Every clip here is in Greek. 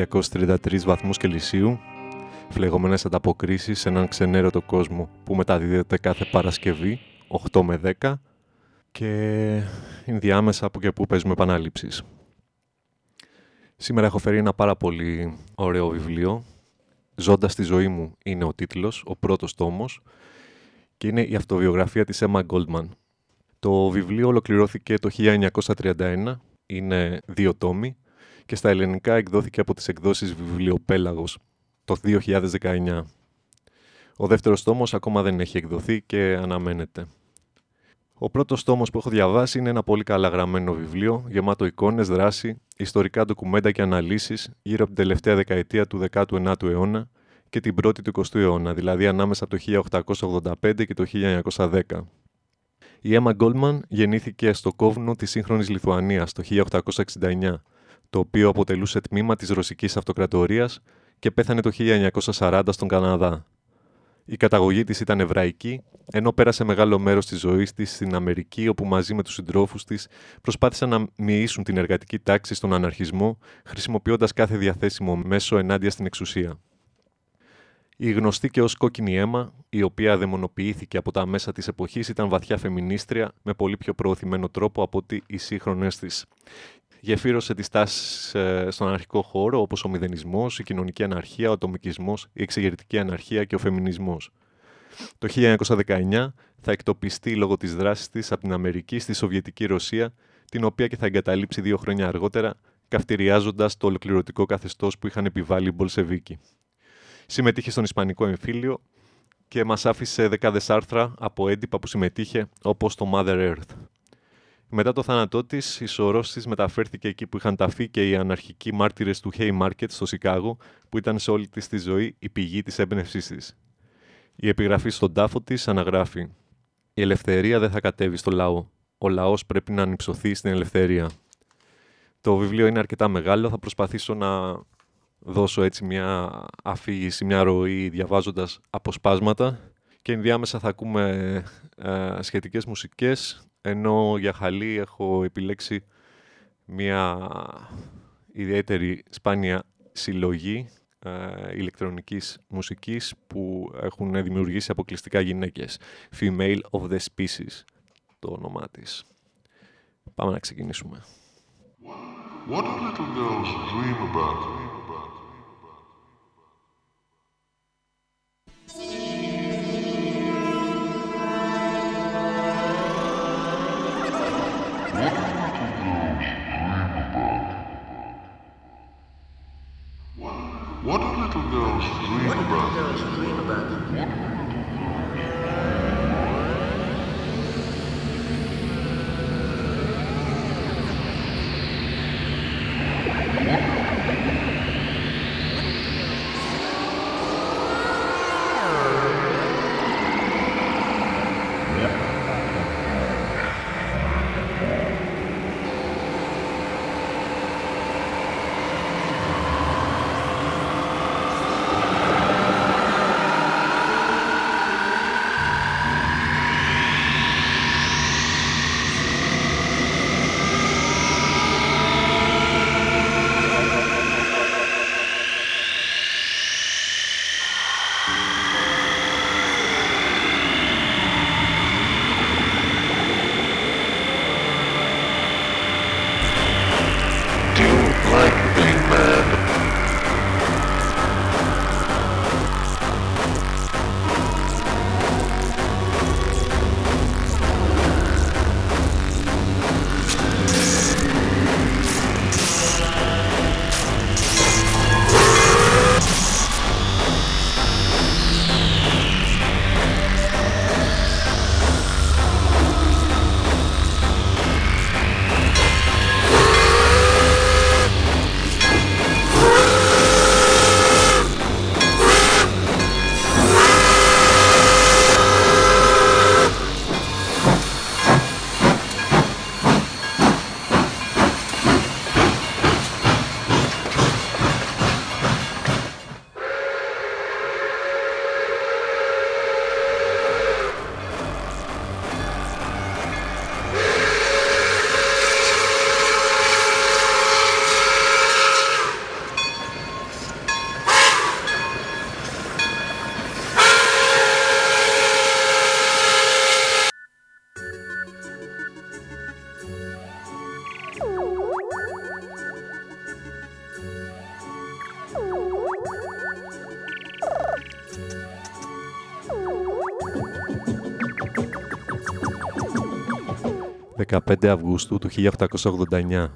εκπομπή 233 βαθμούς Κελσίου, φλεγόμενες ανταποκρίσεις σε έναν ξενέρωτο κόσμο που μεταδίδεται κάθε Παρασκευή, 8 με 10 και ενδιάμεσα από και που παίζουμε επανάληψεις. Σήμερα έχω φέρει ένα πάρα πολύ ωραίο βιβλίο. «Ζώντας τη ζωή μου» είναι ο τίτλος, ο πρώτος τόμος και είναι η αυτοβιογραφία της Emma Goldman. Το βιβλίο ολοκληρώθηκε το 1931, είναι δύο τόμοι και στα ελληνικά εκδόθηκε από τις εκδόσεις Βιβλιοπέλαγος το 2019. Ο δεύτερος τόμος ακόμα δεν έχει εκδοθεί και αναμένεται. Ο πρώτος τόμος που έχω διαβάσει είναι ένα πολύ καλά γραμμένο βιβλίο, γεμάτο εικόνες, δράση, ιστορικά ντοκουμέντα και αναλύσεις γύρω από την τελευταία δεκαετία του 19ου αιώνα και την πρώτη του 20ου αιώνα, δηλαδή ανάμεσα από το 1885 και το 1910. Η Emma Goldman γεννήθηκε στο κόβουνο της σύγχρονης Λιθουανίας το 1869, το οποίο αποτελούσε τμήμα της Ρωσικής Αυτοκρατορίας και πέθανε το 1940 στον Καναδά. Η καταγωγή της ήταν εβραϊκή, ενώ πέρασε μεγάλο μέρος της ζωής της στην Αμερική, όπου μαζί με τους συντρόφους της προσπάθησαν να μοιήσουν την εργατική τάξη στον αναρχισμό, χρησιμοποιώντας κάθε διαθέσιμο μέσο ενάντια στην εξουσία. Η γνωστή και ως κόκκινη αίμα, η οποία δαιμονοποιήθηκε από τα μέσα της εποχής, ήταν βαθιά φεμινίστρια με πολύ πιο προωθημένο τρόπο από ότι οι σύγχρονες της. Γεφύρωσε τις τάσεις ε, στον αναρχικό χώρο όπως ο μηδενισμός, η κοινωνική αναρχία, ο ατομικισμός, η εξεγερτική αναρχία και ο φεμινισμός. Το 1919 θα εκτοπιστεί λόγω της δράσης της από την Αμερική στη Σοβιετική Ρωσία, την οποία και θα εγκαταλείψει δύο χρόνια αργότερα, καυτηριάζοντας το ολοκληρωτικό καθεστώς που είχαν επιβάλει οι Μπολσεβίκοι συμμετείχε στον Ισπανικό εμφύλιο και μας άφησε δεκάδες άρθρα από έντυπα που συμμετείχε, όπως το Mother Earth. Μετά το θάνατό της, η σωρός της μεταφέρθηκε εκεί που είχαν ταφεί και οι αναρχικοί μάρτυρες του Haymarket στο Σικάγο, που ήταν σε όλη της τη ζωή η πηγή της έμπνευσής της. Η επιγραφή στον τάφο της αναγράφει «Η ελευθερία δεν θα κατέβει στο λαό. Ο λαός πρέπει να ανυψωθεί στην ελευθερία». Το βιβλίο είναι αρκετά μεγάλο, θα προσπαθήσω να δώσω έτσι μια αφήγηση, μια ροή διαβάζοντας αποσπάσματα και ενδιάμεσα θα ακούμε ε, σχετικές μουσικές ενώ για χαλή έχω επιλέξει μια ιδιαίτερη σπάνια συλλογή ε, ηλεκτρονικής μουσικής που έχουν δημιουργήσει αποκλειστικά γυναίκες. Female of the Species το όνομά της. Πάμε να ξεκινήσουμε. What do little girls dream about? What do little girls dream about? What do little girls dream about? 15 Αυγούστου του 1889.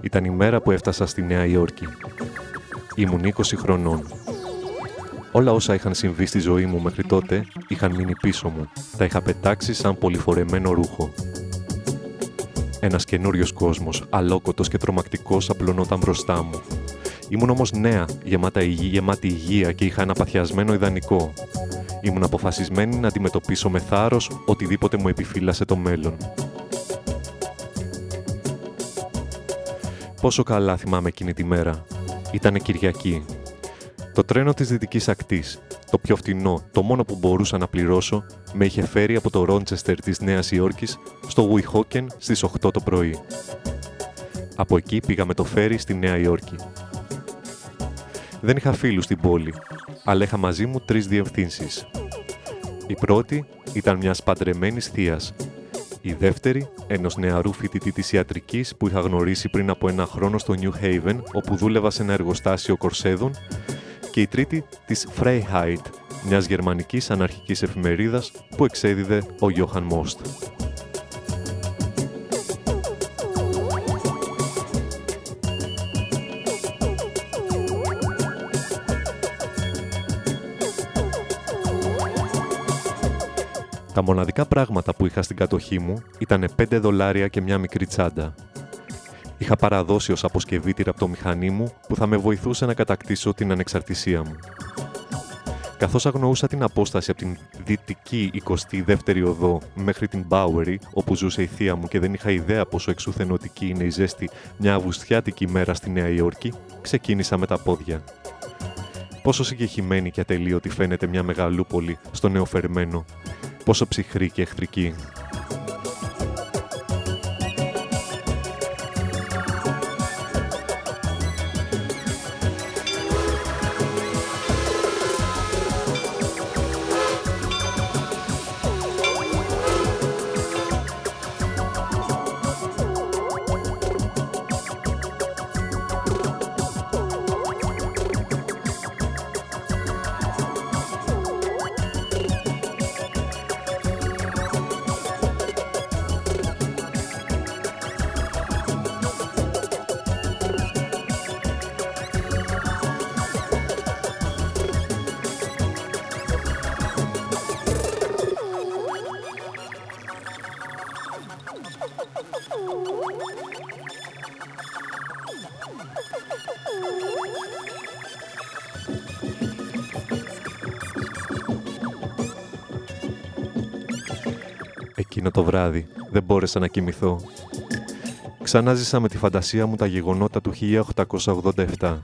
Ήταν η μέρα που έφτασα στη Νέα Υόρκη. Ήμουν 20 χρονών. Όλα όσα είχαν συμβεί στη ζωή μου μέχρι τότε είχαν μείνει πίσω μου. Τα είχα πετάξει σαν πολυφορεμένο ρούχο. Ένας καινούριος κόσμος, αλόκοτος και τρομακτικός απλωνόταν μπροστά μου. Ήμουν όμως νέα, γεμάτα υγεία, γεμάτη υγεία και είχα ένα παθιασμένο ιδανικό. Ήμουν αποφασισμένη να αντιμετωπίσω με θάρρος οτιδήποτε μου επιφύλασε το μέλλον. Πόσο καλά θυμάμαι εκείνη τη μέρα. Ήτανε Κυριακή. Το τρένο της Δυτικής Ακτής, το πιο φτηνό, το μόνο που μπορούσα να πληρώσω, με είχε φέρει από το Ρόντσεστερ της Νέας Υόρκης στο Βουιχόκεν στις 8 το πρωί. Από εκεί πήγα με το φέρι στη Νέα Υόρκη. Δεν είχα φίλους στην πόλη, αλλά είχα μαζί μου τρεις διευθύνσεις. Η πρώτη ήταν μιας παντρεμένης θείας. Η δεύτερη, ενός νεαρού φοιτητή της ιατρικής που είχα γνωρίσει πριν από ένα χρόνο στο New Haven, όπου δούλευα σε ένα εργοστάσιο κορσέδων. Και η τρίτη, της Freiheit, μιας γερμανικής αναρχικής εφημερίδας που εξέδιδε ο Johann Most. Τα μοναδικά πράγματα που είχα στην κατοχή μου ήταν 5 δολάρια και μια μικρή τσάντα. Είχα παραδώσει ως αποσκευήτηρα από το μηχανή μου που θα με βοηθούσε να κατακτήσω την ανεξαρτησία μου. Καθώς αγνοούσα την απόσταση από την δυτική 22η οδό μέχρι την Bowery, όπου ζούσε η θεία μου και δεν είχα ιδέα πόσο εξουθενωτική είναι η ζέστη μια αυγουστιάτικη μέρα στη Νέα Υόρκη, ξεκίνησα με τα πόδια. Πόσο συγκεχημένη και ατελείωτη φαίνεται μια μεγαλούπολη στο νεοφερμένο, πόσο ψυχρή και εχθρική. Εκείνο το βράδυ δεν μπόρεσα να κοιμηθώ. Ξανά ζήσα με τη φαντασία μου τα γεγονότα του 1887.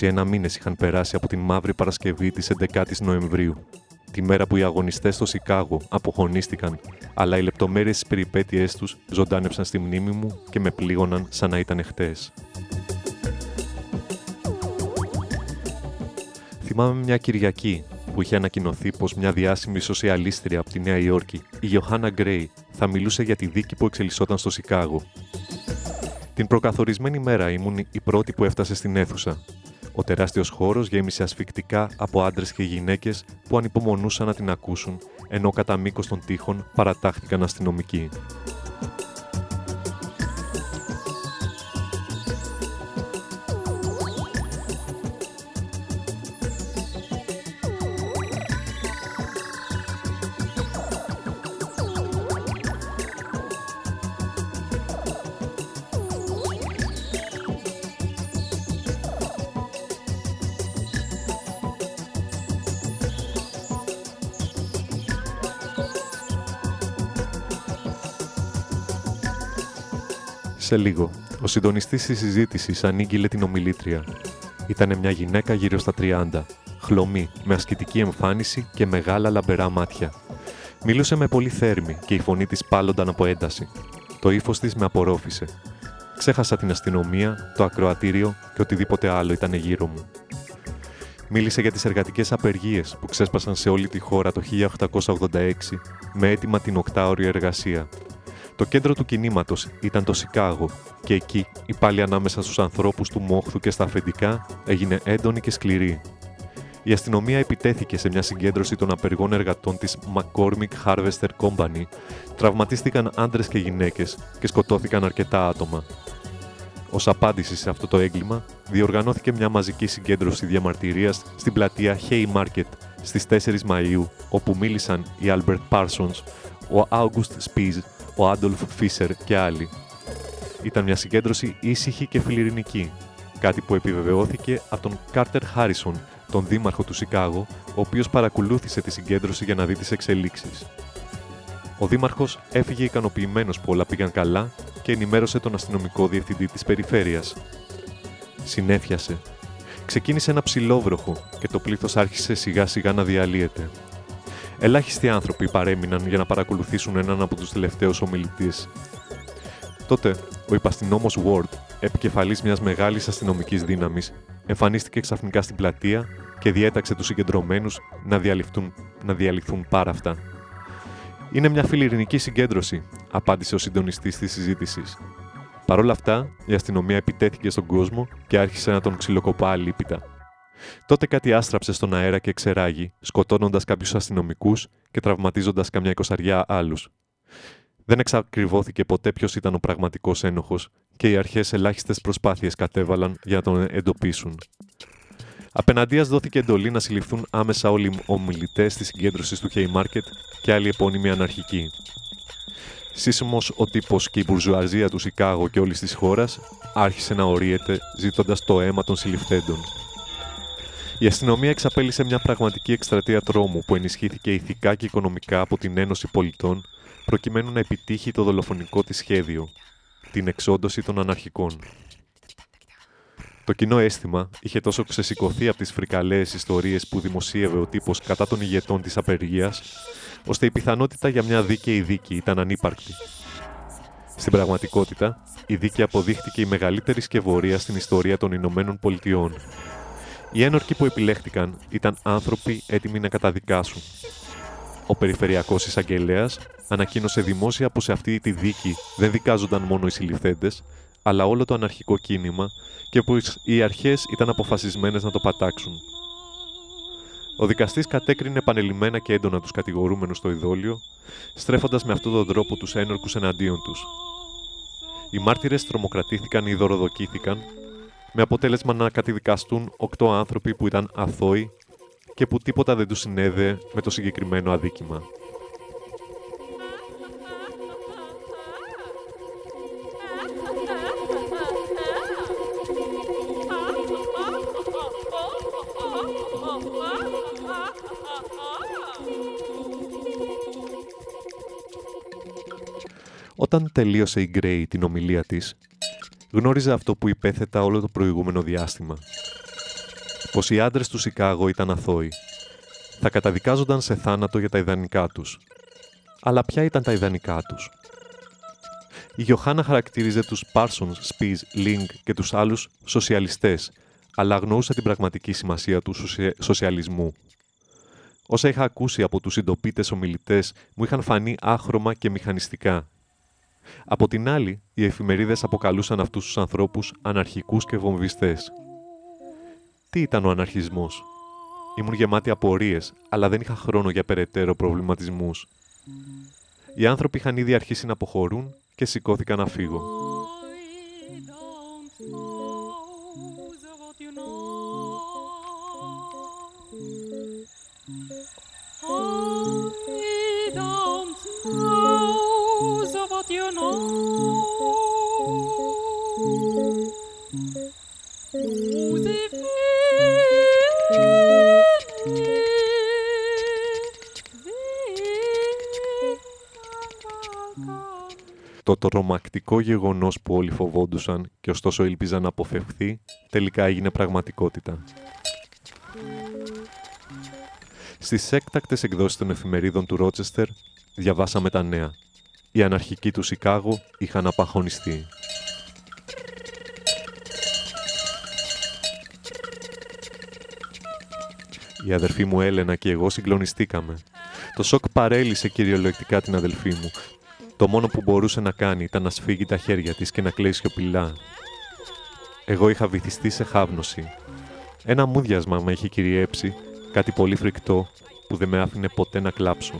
21 μήνες είχαν περάσει από την Μαύρη Παρασκευή της 11ης Νοεμβρίου, τη μέρα που οι αγωνιστές στο Σικάγο αποχωνίστηκαν, αλλά οι λεπτομέρειες της περιπέτειές τους ζωντάνεψαν στη μνήμη μου και με πλήγωναν σαν να ήταν χτες. Θυμάμαι μια Κυριακή που είχε ανακοινωθεί πως μια διάσημη σοσιαλίστρια από τη Νέα Υόρκη, η Γιωχάννα Γκρέι, θα μιλούσε για τη δίκη που εξελισσόταν στο Σικάγο. Την προκαθορισμένη μέρα ήμουν η πρώτη που έφτασε στην αίθουσα. Ο τεράστιος χώρος γέμισε ασφικτικά από άντρες και γυναίκες που ανυπομονούσαν να την ακούσουν, ενώ κατά μήκος των τείχων παρατάχθηκαν αστυνομικοί. Σε λίγο, ο συντονιστής της συζήτησης ανήγγειλε την ομιλήτρια. Ήταν μια γυναίκα γύρω στα 30, χλωμή, με ασκητική εμφάνιση και μεγάλα λαμπερά μάτια. Μιλούσε με πολύ θέρμη και η φωνή της πάλλονταν από ένταση. Το ύφος της με απορρόφησε. Ξέχασα την αστυνομία, το ακροατήριο και οτιδήποτε άλλο ήταν γύρω μου. Μίλησε για τις εργατικές απεργίες που ξέσπασαν σε όλη τη χώρα το 1886 με έτοιμα την οκτάωρη εργασία το κέντρο του κινήματος ήταν το Σικάγο και εκεί η πάλι ανάμεσα στους ανθρώπους του μόχθου και στα αφεντικά έγινε έντονη και σκληρή. η αστυνομία επιτέθηκε σε μια συγκέντρωση των απεργών εργατών της McCormick Harvester Company, τραυματίστηκαν άντρες και γυναίκες και σκοτώθηκαν αρκετά άτομα. Ως απάντηση σε αυτό το έγκλημα, διοργανώθηκε μια μαζική συγκέντρωση διαμαρτυρίας στην πλατεία Haymarket στις 4 Μαΐου, όπου μίλησαν οι Albert Parsons, ο August Spies, ο Adolf Fischer και άλλοι. Ήταν μια συγκέντρωση ήσυχη και φιλιρινική, κάτι που επιβεβαιώθηκε από τον Carter Harrison, τον δήμαρχο του Σικάγο, ο οποίος παρακολούθησε τη συγκέντρωση για να δει τις εξελίξεις. Ο δήμαρχος έφυγε ικανοποιημένος που όλα πήγαν καλά και ενημέρωσε τον αστυνομικό διευθυντή της περιφέρειας. Συνέφιασε. Ξεκίνησε ένα ψηλόβροχο και το πλήθος άρχισε σιγά σιγά να διαλύεται. Ελάχιστοι άνθρωποι παρέμειναν για να παρακολουθήσουν έναν από τους τελευταίους ομιλητές. Τότε, ο υπαστηνόμος Ward, επικεφαλής μιας μεγάλης αστυνομικής δύναμης, εμφανίστηκε ξαφνικά στην πλατεία και διέταξε τους συγκεντρωμένους να διαλυθούν, να διαλυθούν πάρα αυτά. Είναι μια φιλιρινική συγκέντρωση, απάντησε ο συντονιστής της συζήτησης. Παρ' όλα αυτά, η αστυνομία επιτέθηκε στον κόσμο και άρχισε να τον ξυλοκοπά αλίπητα. Τότε κάτι άστραψε στον αέρα και ξεράγει, σκοτώνοντας κάποιους αστυνομικούς και τραυματίζοντας καμιά εικοσαριά άλλους. Δεν εξακριβώθηκε ποτέ ποιος ήταν ο πραγματικός ένοχος και οι αρχές ελάχιστες προσπάθειες κατέβαλαν για να τον εντοπίσουν. Απέναντίας δόθηκε εντολή να συλληφθούν άμεσα όλοι οι ομιλητές της συγκέντρωσης του Haymarket και άλλοι επώνυμοι αναρχικοί. Σύσσωμος ο τύπος και η μπουρζουαζία του Σικάγο και όλης της χώρας άρχισε να ορίεται ζητώντας το αίμα των συλληφθέντων. Η αστυνομία εξαπέλυσε μια πραγματική εκστρατεία τρόμου που ενισχύθηκε ηθικά και οικονομικά από την Ένωση Πολιτών προκειμένου να επιτύχει το δολοφονικό της σχέδιο, την εξόντωση των αναρχικών. Το κοινό αίσθημα είχε τόσο ξεσηκωθεί από τις φρικαλαίες ιστορίες που δημοσίευε ο τύπος κατά των ηγετών της απεργίας, ώστε η πιθανότητα για μια δίκαιη δίκη ήταν ανύπαρκτη. Στην πραγματικότητα, η δίκη αποδείχτηκε η μεγαλύτερη σκευωρία στην ιστορία των Ηνωμένων Πολιτειών. Οι ένορκοι που επιλέχτηκαν ήταν άνθρωποι έτοιμοι να καταδικάσουν. Ο Περιφερειακός Εισαγγελέας ανακοίνωσε δημόσια πως σε αυτή τη δίκη δεν δικάζονταν μόνο οι συλληφθέντες, αλλά όλο το αναρχικό κίνημα και που οι αρχές ήταν αποφασισμένες να το πατάξουν. Ο δικαστής κατέκρινε επανελειμμένα και έντονα τους κατηγορούμενους στο ειδόλιο, στρέφοντας με αυτόν τον τρόπο τους ένορκους εναντίον τους. Οι μάρτυρες τρομοκρατήθηκαν ή δωροδοκήθηκαν, με αποτέλεσμα να κατηδικαστούν οκτώ άνθρωποι που ήταν αθώοι και που τίποτα δεν τους συνέδεε με το συγκεκριμένο αδίκημα. Όταν τελείωσε η Γκρέι την ομιλία της, γνώριζε αυτό που υπέθετα όλο το προηγούμενο διάστημα. Πως οι άντρες του Σικάγο ήταν αθώοι. Θα καταδικάζονταν σε θάνατο για τα ιδανικά τους. Αλλά ποια ήταν τα ιδανικά τους; Η Γιωχάνα χαρακτήριζε τους Parsons, Spies, Link και τους άλλους σοσιαλιστές, αλλά αγνοούσε την πραγματική σημασία του σοσιαλισμού. Όσα είχα ακούσει από τους συντοπίτες ομιλητές μου είχαν φανεί άχρωμα και μηχανιστικά από την άλλη, οι εφημερίδες αποκαλούσαν αυτούς τους ανθρώπους αναρχικούς και βομβιστές. Τι ήταν ο αναρχισμός; Ήμουν γεμάτη απορίες, αλλά δεν είχα χρόνο για περαιτέρω προβληματισμούς. Οι άνθρωποι είχαν ήδη αρχίσει να αποχωρούν και σηκώθηκαν να φύγω. Το τρομακτικό γεγονός που όλοι φοβόντουσαν και ωστόσο ήλπιζαν να αποφευχθεί, τελικά έγινε πραγματικότητα. Στις έκτακτες εκδόσεις των εφημερίδων του Ρότσεστερ διαβάσαμε τα νέα. Οι αναρχικοί του Σικάγο είχαν απαχωνιστεί. Η αδερφή μου Έλενα και εγώ συγκλονιστήκαμε. Το σοκ παρέλυσε κυριολεκτικά την αδελφή μου. Το μόνο που μπορούσε να κάνει ήταν να σφίγγει τα χέρια της και να κλαίει σιωπηλά. Εγώ είχα βυθιστεί σε χάβνωση. Ένα μούδιασμα με είχε κυριέψει Κάτι πολύ φρικτό που δεν με άφηνε ποτέ να κλάψω.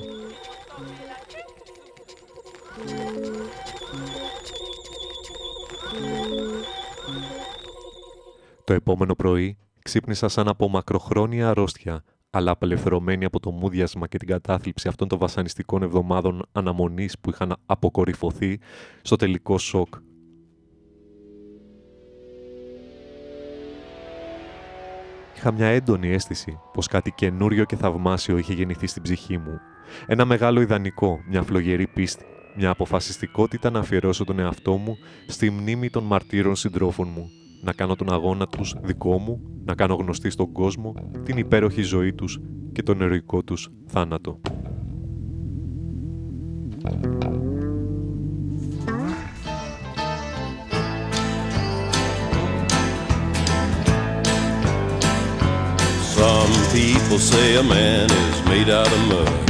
Το επόμενο πρωί ξύπνησα σαν από μακροχρόνια αρρώστια, αλλά απελευθερωμένη από το μούδιασμα και την κατάθλιψη αυτών των βασανιστικών εβδομάδων αναμονής που είχαν αποκορυφωθεί στο τελικό σοκ. Είχα μια έντονη αίσθηση πως κάτι καινούριο και θαυμάσιο είχε γεννηθεί στην ψυχή μου. Ένα μεγάλο ιδανικό, μια φλογερή πίστη, μια αποφασιστικότητα να αφιερώσω τον εαυτό μου στη μνήμη των μαρτύρων συντρόφων μου, να κάνω τον αγώνα τους δικό μου, να κάνω γνωστή στον κόσμο την υπέροχη ζωή τους και τον ερωικό τους θάνατο. Some people say a man is made out of mud.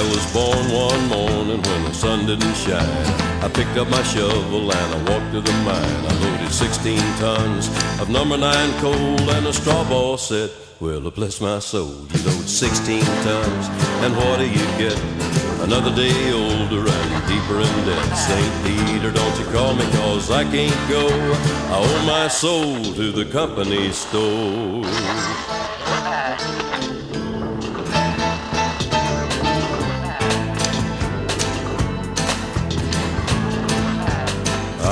I was born one morning when the sun didn't shine. I picked up my shovel and I walked to the mine. I loaded 16 tons of number nine coal and a straw ball said, Well, bless my soul, you load 16 tons, and what do you get? Another day older and deeper in debt. St. Peter, don't you call me, cause I can't go. I owe my soul to the company store.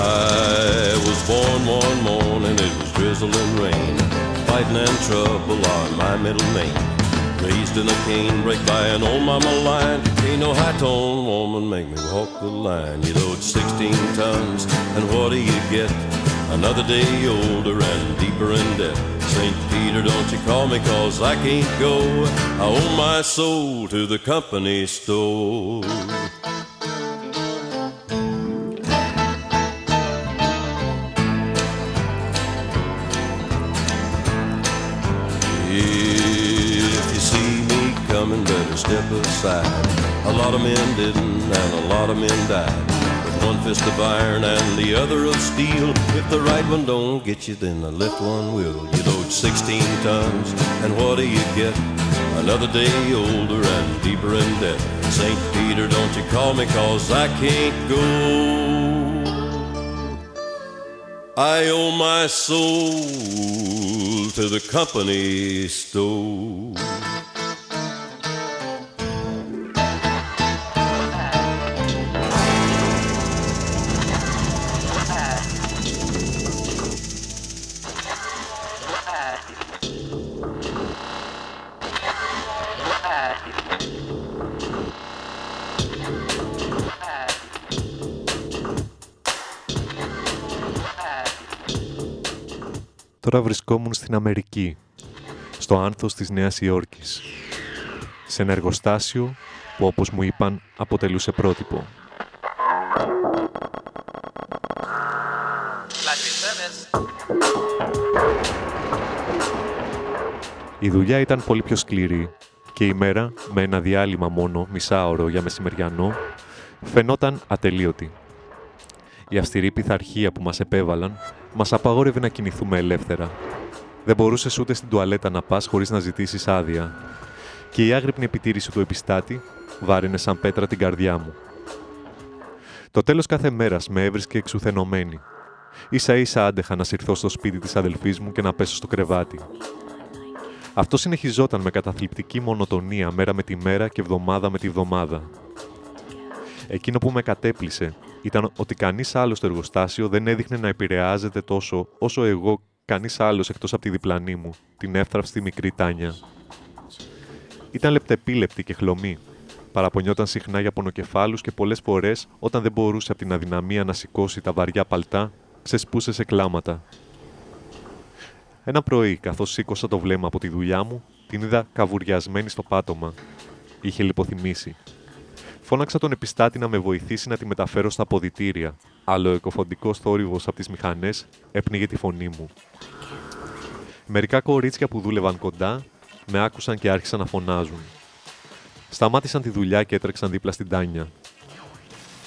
I was born one morning, it was drizzling rain. Fighting and trouble are my middle name. Raised in a cane break by an old mama line. Ain't no high tone woman make me walk the line. You load 16 tons, and what do you get? Another day older and deeper in debt. St. Peter, don't you call me, cause I can't go. I owe my soul to the company store. Step aside. A lot of men didn't, and a lot of men died. With one fist of iron and the other of steel. If the right one don't get you, then the left one will. You load 16 tons, and what do you get? Another day older and deeper in debt. St. Peter, don't you call me, cause I can't go. I owe my soul to the company store. Τώρα βρισκόμουν στην Αμερική, στο άνθος της Νέας Υόρκης, σε ένα εργοστάσιο που όπως μου είπαν αποτελούσε πρότυπο. Η δουλειά ήταν πολύ πιο σκληρή και η μέρα, με ένα διάλειμμα μόνο μισάωρο για μεσημεριανό, φαινόταν ατελείωτη. Η αυστηρή πειθαρχία που μας επέβαλαν μας απαγόρευε να κινηθούμε ελεύθερα. Δεν μπορούσες ούτε στην τουαλέτα να πας χωρίς να ζητήσεις άδεια. Και η άγρυπνη επιτήρηση του επιστάτη βάρινε σαν πέτρα την καρδιά μου. Το τέλος κάθε μέρας με έβρισκε εξουθενωμένη. Ίσα ίσα άντεχα να συρθώ στο σπίτι της αδελφής μου και να πέσω στο κρεβάτι. Αυτό συνεχιζόταν με καταθλιπτική μονοτονία μέρα με τη μέρα και εβδομάδα με τη βδομάδα. Εκείνο που με κατέπλησε ήταν ότι κανείς άλλος στο εργοστάσιο δεν έδειχνε να επηρεάζεται τόσο όσο εγώ κανείς άλλος εκτός από τη διπλανή μου, την εύθραυστη μικρή Τάνια. Ήταν λεπτεπίλεπτη και χλωμή. Παραπονιόταν συχνά για πονοκεφάλους και πολλές φορές, όταν δεν μπορούσε από την αδυναμία να σηκώσει τα βαριά παλτά, ξεσπούσε σε κλάματα. Ένα πρωί, καθώς σήκωσα το βλέμμα από τη δουλειά μου, την είδα καβουριασμένη στο πάτωμα. Είχε λιποθυμήσει. Φώναξα τον επιστάτη να με βοηθήσει να τη μεταφέρω στα αποδητήρια, αλλά ο εκοφοντικός θόρυβος από τις μηχανές έπνιγε τη φωνή μου. Μερικά κορίτσια που δούλευαν κοντά με άκουσαν και άρχισαν να φωνάζουν. Σταμάτησαν τη δουλειά και έτρεξαν δίπλα στην Τάνια.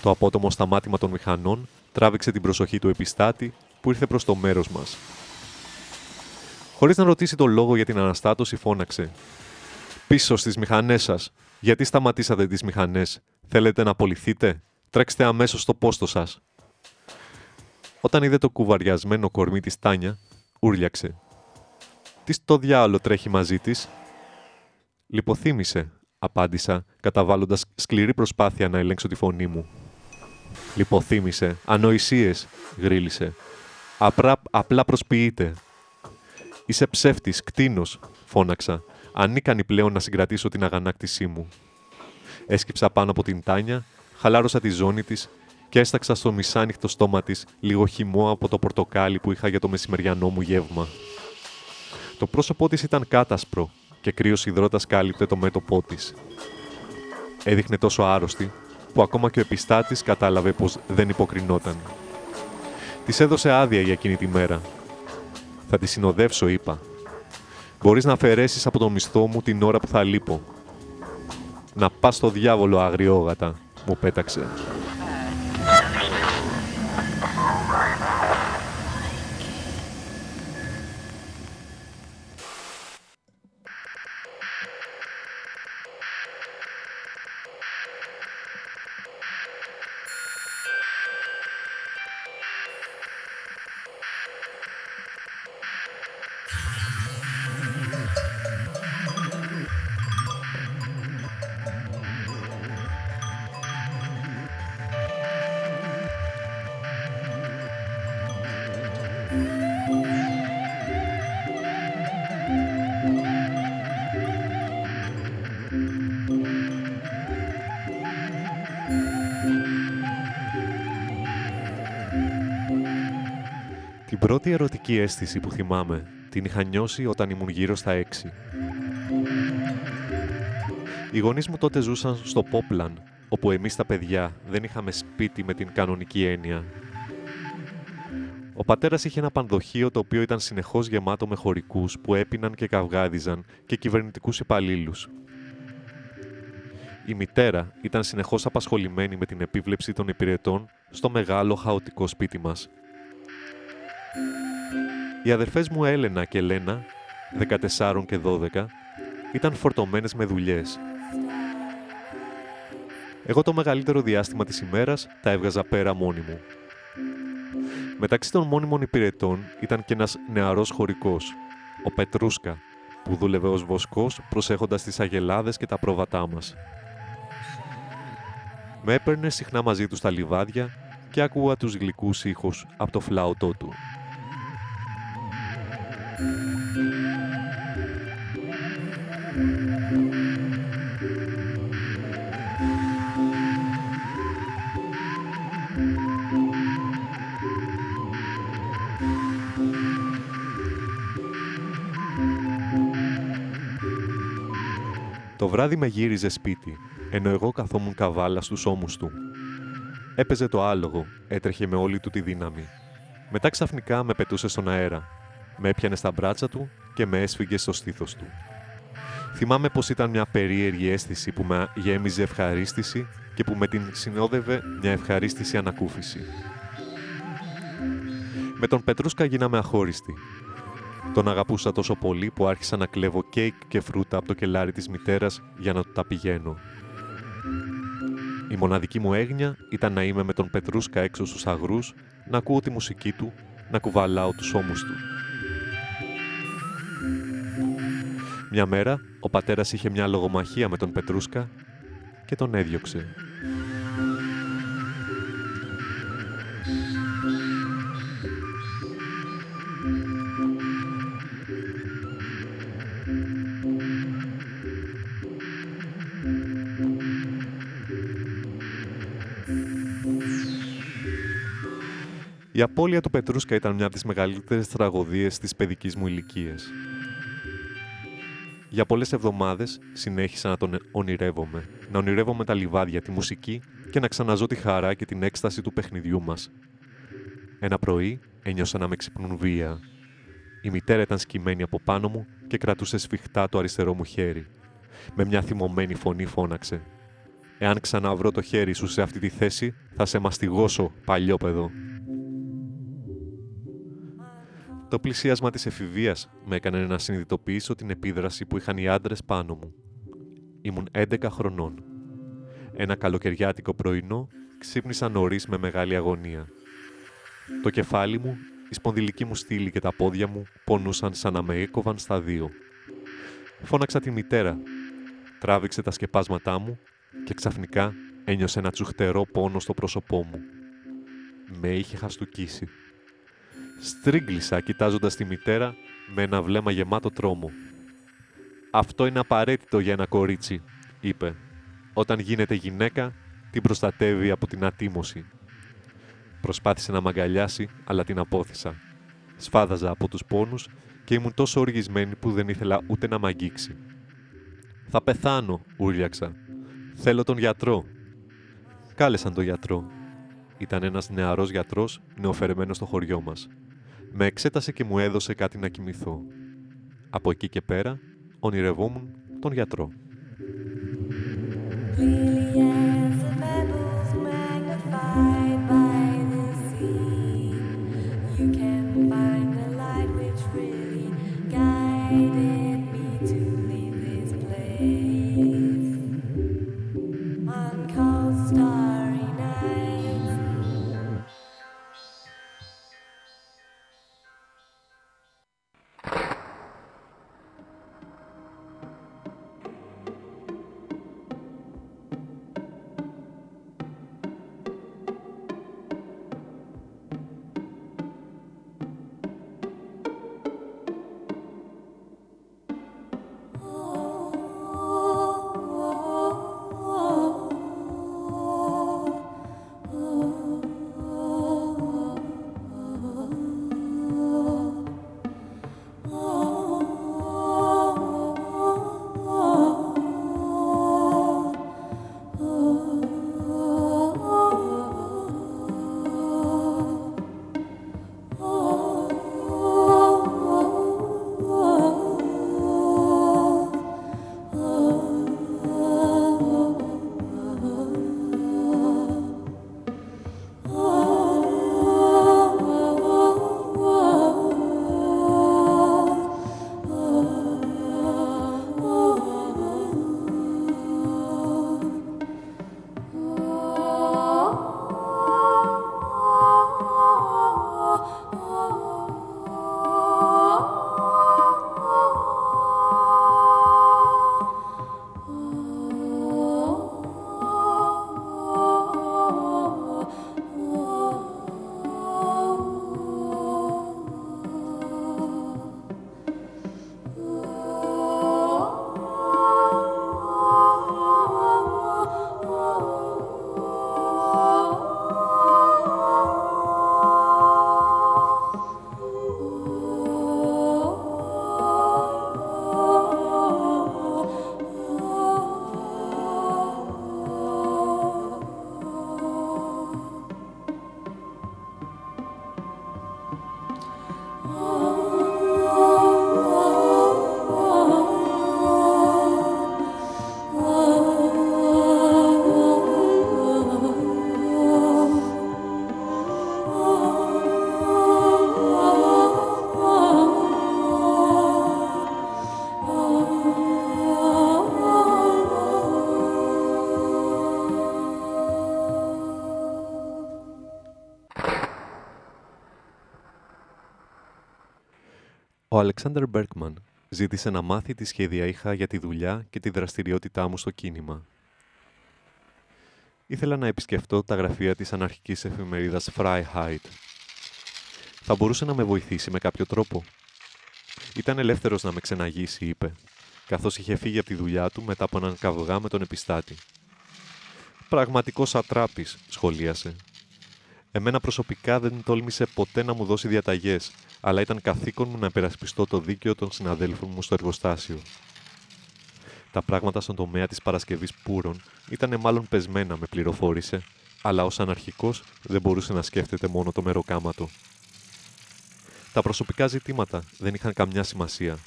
Το απότομο σταμάτημα των μηχανών τράβηξε την προσοχή του επιστάτη που ήρθε προς το μέρος μας. Χωρίς να ρωτήσει τον λόγο για την αναστάτωση φώναξε «Πίσω στις μηχανές σας! Γιατί σταματήσατε τις μηχανές! Θέλετε να απολυθείτε! Τρέξτε αμέσως στο πόστο σας!» Όταν είδε το κουβαριασμένο κορμί της Τάνια, ούρλιαξε. «Τι στο διάολο τρέχει μαζί της» «Λιποθύμησε», απάντησα, καταβάλλοντας σκληρή προσπάθεια να ελέγξω τη φωνή μου. Λιποθύμησε. Ανοησίες, γρίλησε. Απρά, απλά προσποιείται. Είσαι ψεύτης, κτίνος, φώναξα, ανίκανη πλέον να συγκρατήσω την αγανάκτησή μου. Έσκυψα πάνω από την τάνια, χαλάρωσα τη ζώνη της και έσταξα στο μισάνυχτο στόμα της λίγο χυμό από το πορτοκάλι που είχα για το μεσημεριανό μου γεύμα. Το πρόσωπό της ήταν κάτασπρο και κρύος υδρότας κάλυπτε το μέτωπό της. Έδειχνε τόσο άρρωστη που ακόμα και ο επιστάτης κατάλαβε πως δεν υποκρινόταν. Της έδωσε άδεια για εκείνη τη μέρα. «Θα τη συνοδεύσω», είπα. «Μπορείς να αφαιρέσεις από το μισθό μου την ώρα που θα λείπω». «Να πας στο διάβολο, αγριόγατα», μου πέταξε. Πρώτη ερωτική αίσθηση που θυμάμαι την είχα νιώσει όταν ήμουν γύρω στα έξι. Οι γονείς μου τότε ζούσαν στο Πόπλαν, όπου εμείς τα παιδιά δεν είχαμε σπίτι με την κανονική έννοια. Ο πατέρας είχε ένα πανδοχείο το οποίο ήταν συνεχώς γεμάτο με χωρικούς που έπιναν και καυγάδιζαν και κυβερνητικούς υπαλλήλους. Η μητέρα ήταν συνεχώς απασχολημένη με την επίβλεψη των υπηρετών στο μεγάλο χαοτικό σπίτι μας – οι αδερφές μου Έλενα και Λένα, 14 και 12, ήταν φορτωμένες με δουλειές. Εγώ το μεγαλύτερο διάστημα της ημέρας τα έβγαζα πέρα μόνη μου. Μεταξύ των μόνιμων υπηρετών ήταν και ένας νεαρός χωρικός, ο Πετρούσκα, που δούλευε ως βοσκός προσέχοντας τις αγελάδες και τα πρόβατά μας. Με έπαιρνε συχνά μαζί τους στα λιβάδια και άκουγα τους γλυκούς ήχους από το φλάουτό του. Το βράδυ με γύριζε σπίτι, ενώ εγώ καθόμουν καβάλα στους ώμους του. Έπαιζε το άλογο, έτρεχε με όλη του τη δύναμη. Μετά ξαφνικά με πετούσε στον αέρα με έπιανε στα μπράτσα του και με έσφυγε στο στήθος του. Θυμάμαι πως ήταν μια περίεργη αίσθηση που με γέμιζε ευχαρίστηση και που με την συνόδευε μια ευχαρίστηση ανακούφιση. Με τον Πετρούσκα γίναμε αχώριστοι. Τον αγαπούσα τόσο πολύ που άρχισα να κλέβω κέικ και φρούτα από το κελάρι της μητέρας για να του τα πηγαίνω. Η μοναδική μου έγνοια ήταν να είμαι με τον Πετρούσκα έξω στους αγρούς, να ακούω τη μουσική του, να κουβαλάω τους ώμους του. Μια μέρα, ο πατέρας είχε μια λογομαχία με τον Πετρούσκα και τον έδιωξε. Η Η απώλεια του Πετρούσκα ήταν μια από τις μεγαλύτερες τραγωδίες της παιδικής μου ηλικίας. Για πολλές εβδομάδες συνέχισα να τον ονειρεύομαι, να ονειρεύομαι τα λιβάδια, τη μουσική και να ξαναζώ τη χαρά και την έκσταση του παιχνιδιού μας. Ένα πρωί ένιωσα να με ξυπνούν βία. Η μητέρα ήταν σκυμμένη από πάνω μου και κρατούσε σφιχτά το αριστερό μου χέρι. Με μια θυμωμένη φωνή φώναξε. «Εάν ξαναβρω το χέρι σου σε αυτή τη θέση, θα σε μαστιγώσω, παλιόπεδο». Το πλησίασμα της εφηβείας με έκανε να συνειδητοποιήσω την επίδραση που είχαν οι άντρες πάνω μου. Ήμουν 11 χρονών. Ένα καλοκαιριάτικο πρωινό ξύπνησα νωρίς με μεγάλη αγωνία. Το κεφάλι μου, η σπονδυλική μου στήλη και τα πόδια μου πονούσαν σαν να με έκοβαν στα δύο. Φώναξα τη μητέρα. Τράβηξε τα σκεπάσματά μου και ξαφνικά ένιωσε ένα τσουχτερό πόνο στο πρόσωπό μου. Με είχε χαστούκίσει. Στρίγκλισα κοιτάζοντας τη μητέρα με ένα βλέμμα γεμάτο τρόμο. «Αυτό είναι απαραίτητο για ένα κορίτσι», είπε. «Όταν γίνεται γυναίκα, την προστατεύει από την ατίμωση». Προσπάθησε να μ' αγκαλιάσει, αλλά την απόθυσα. Σφάδαζα από τους πόνους και ήμουν τόσο οργισμένη που δεν ήθελα ούτε να μ' αγγίξει. «Θα πεθάνω», ούρλιαξα. «Θέλω τον γιατρό». Κάλεσαν τον γιατρό. Ήταν ένας νεαρός γιατρός, νεοφερεμένος στο χωριό μας. Με εξέτασε και μου έδωσε κάτι να κοιμηθώ. Από εκεί και πέρα, ονειρευόμουν τον γιατρό. Αλεξάνδρ Μπέρκμαν ζήτησε να μάθει τι σχέδια είχα για τη δουλειά και τη δραστηριότητά μου στο κίνημα. Ήθελα να επισκεφτώ τα γραφεία της αναρχικής εφημερίδας Freiheit. Θα μπορούσε να με βοηθήσει με κάποιο τρόπο; Ήταν ελεύθερος να με ξεναγήσει, είπε, καθώς είχε φύγει από τη δουλειά του μετά από έναν καυγά με τον επιστάτη. Πραγματικός ατράπης, σχολίασε. Εμένα προσωπικά δεν τόλμησε ποτέ να μου δώσει διαταγές, αλλά ήταν καθήκον μου να υπερασπιστώ το δίκαιο των συναδέλφων μου στο εργοστάσιο. Τα πράγματα στον τομέα της Παρασκευής Πούρων ήταν μάλλον πεσμένα, με πληροφόρησε, αλλά ως αναρχικός δεν μπορούσε να σκέφτεται μόνο το μεροκάματο. Τα προσωπικά ζητήματα δεν είχαν καμιά σημασία.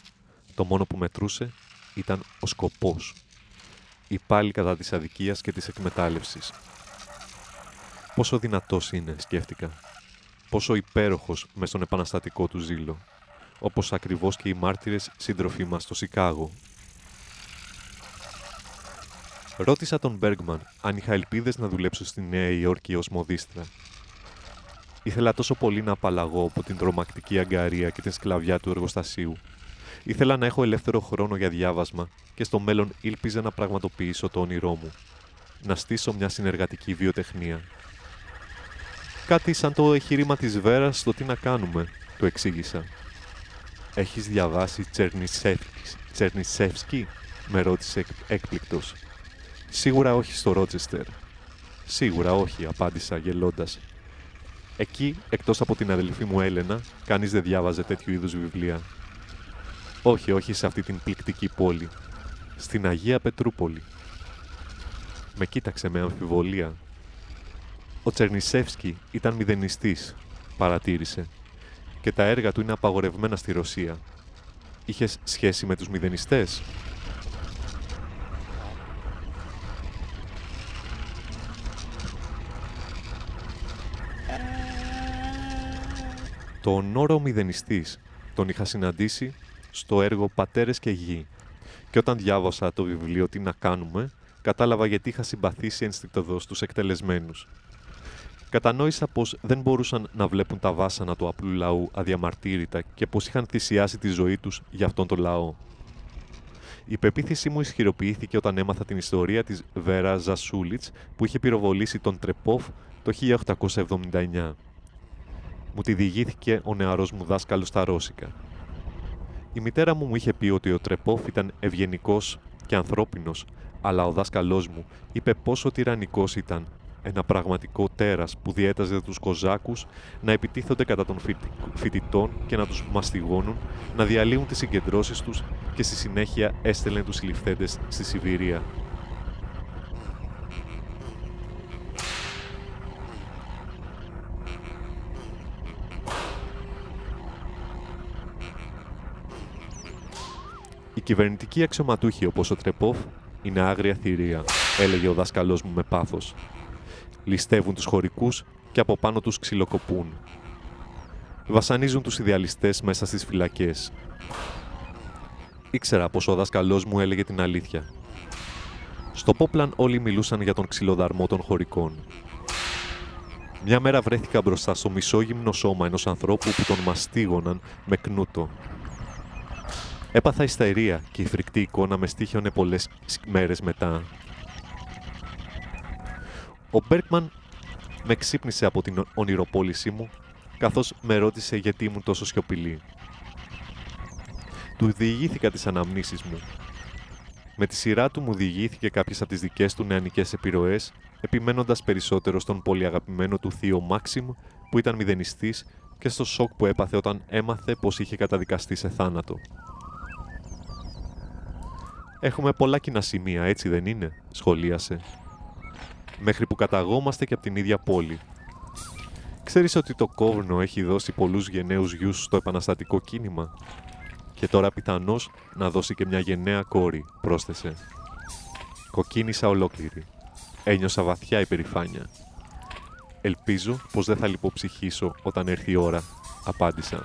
Το μόνο που μετρούσε ήταν ο σκοπός. Η πάλι κατά της αδικίας και της εκμετάλλευσης. Πόσο δυνατός είναι, σκέφτηκα. Πόσο υπέροχος μες στον επαναστατικό του ζήλο. Όπως ακριβώς και οι μάρτυρες σύντροφοί μας στο Σικάγο. Ρώτησα τον Μπέργκμαν αν είχα ελπίδες να δουλέψω στη Νέα Υόρκη ως μοδίστρα. Ήθελα τόσο πολύ να απαλλαγώ από την τρομακτική αγκαρία και την σκλαβιά του εργοστασίου. Ήθελα να έχω ελεύθερο χρόνο για διάβασμα και στο μέλλον ήλπιζα να πραγματοποιήσω το όνειρό μου. Να στήσω μια συνεργατική βιοτεχνία. Κάτι σαν το εγχείρημα της Βέρας στο τι να κάνουμε, του εξήγησα. «Έχεις διαβάσει Τσέρνισεύσκι» με ρώτησε έκπληκτος. «Σίγουρα όχι στο Ρότσεστερ». «Σίγουρα όχι», απάντησα γελώντας. Εκεί, εκτός από την αδελφή μου Έλενα, κανείς δεν διάβαζε τέτοιου είδους βιβλία. Όχι, όχι σε αυτή την πληκτική πόλη. Στην Αγία Πετρούπολη. Με κοίταξε με αμφιβολία. Ο Τσερνισεύσκι ήταν μηδενιστής, παρατήρησε, και τα έργα του είναι απαγορευμένα στη Ρωσία. Είχες σχέση με τους μηδενιστές; Τον όρο μηδενιστής τον είχα συναντήσει στο έργο «Πατέρες και γη» και όταν διάβασα το βιβλίο «Τι να κάνουμε» κατάλαβα γιατί είχα συμπαθήσει ενστικτοδός τους εκτελεσμένους. Κατανόησα πως δεν μπορούσαν να βλέπουν τα βάσανα του απλού λαού αδιαμαρτύρητα και πως είχαν θυσιάσει τη ζωή τους για αυτόν τον λαό. Η πεποίθησή μου ισχυροποιήθηκε όταν έμαθα την ιστορία της Βέρα Ζασούλιτς που είχε πυροβολήσει τον Τρεπόφ το 1879. Μου τη διηγήθηκε ο νεαρός μου δάσκαλος στα Ρώσικα. Η μητέρα μου μου είχε πει ότι ο Τρεπόφ ήταν ευγενικός και ανθρώπινος, αλλά ο δάσκαλός μου είπε πόσο τυραννικός ήταν ένα πραγματικό τέρας που διέταζε τους κοζάκους να επιτίθονται κατά των φοιτητών και να τους μαστιγώνουν, να διαλύουν τις συγκεντρώσεις τους και στη συνέχεια έστελνε τους συλληφθέντες στη Σιβηρία. Οι κυβερνητικοί αξιωματούχοι όπως ο Τρεπόφ είναι άγρια θηρία, έλεγε ο δάσκαλός μου με πάθος. Ληστεύουν τους χωρικούς και από πάνω τους ξυλοκοπούν. Βασανίζουν τους ιδεαλιστές μέσα στις φυλακές. Ήξερα πως ο δάσκαλός μου έλεγε την αλήθεια. Στο Πόπλαν όλοι μιλούσαν για τον ξυλοδαρμό των χωρικών. Μια μέρα βρέθηκα μπροστά στο μισόγυμνο σώμα ενός ανθρώπου που τον μαστίγωναν με κνούτο Έπαθα ιστερία και η φρικτή εικόνα με στήχιωνε πολλές μέρες μετά. Ο Μπέρκμαν με ξύπνησε από την ονειροπόλησή μου, καθώς με ρώτησε γιατί ήμουν τόσο σιωπηλή. Του διηγήθηκα τις αναμνήσεις μου. Με τη σειρά του μου διηγήθηκε κάποιες από τις δικές του νεανικές επιρροές, επιμένοντας περισσότερο στον πολύ αγαπημένο του θείο Μάξιμ, που ήταν μηδενιστής, και στο σοκ που έπαθε όταν έμαθε πως είχε καταδικαστεί σε θάνατο. Έχουμε πολλά κοινά σημεία, έτσι δεν είναι, σχολίασε. Μέχρι που καταγόμαστε και από την ίδια πόλη. Ξέρεις ότι το Κόβνο έχει δώσει πολλούς γενναίους γιους στο επαναστατικό κίνημα; Και τώρα πιθανώς να δώσει και μια γενναία κόρη, πρόσθεσε. Κοκκίνησα ολόκληρη. Ένιωσα βαθιά υπερηφάνεια. Ελπίζω πως δεν θα λιποψυχήσω όταν έρθει η ώρα, απάντησα.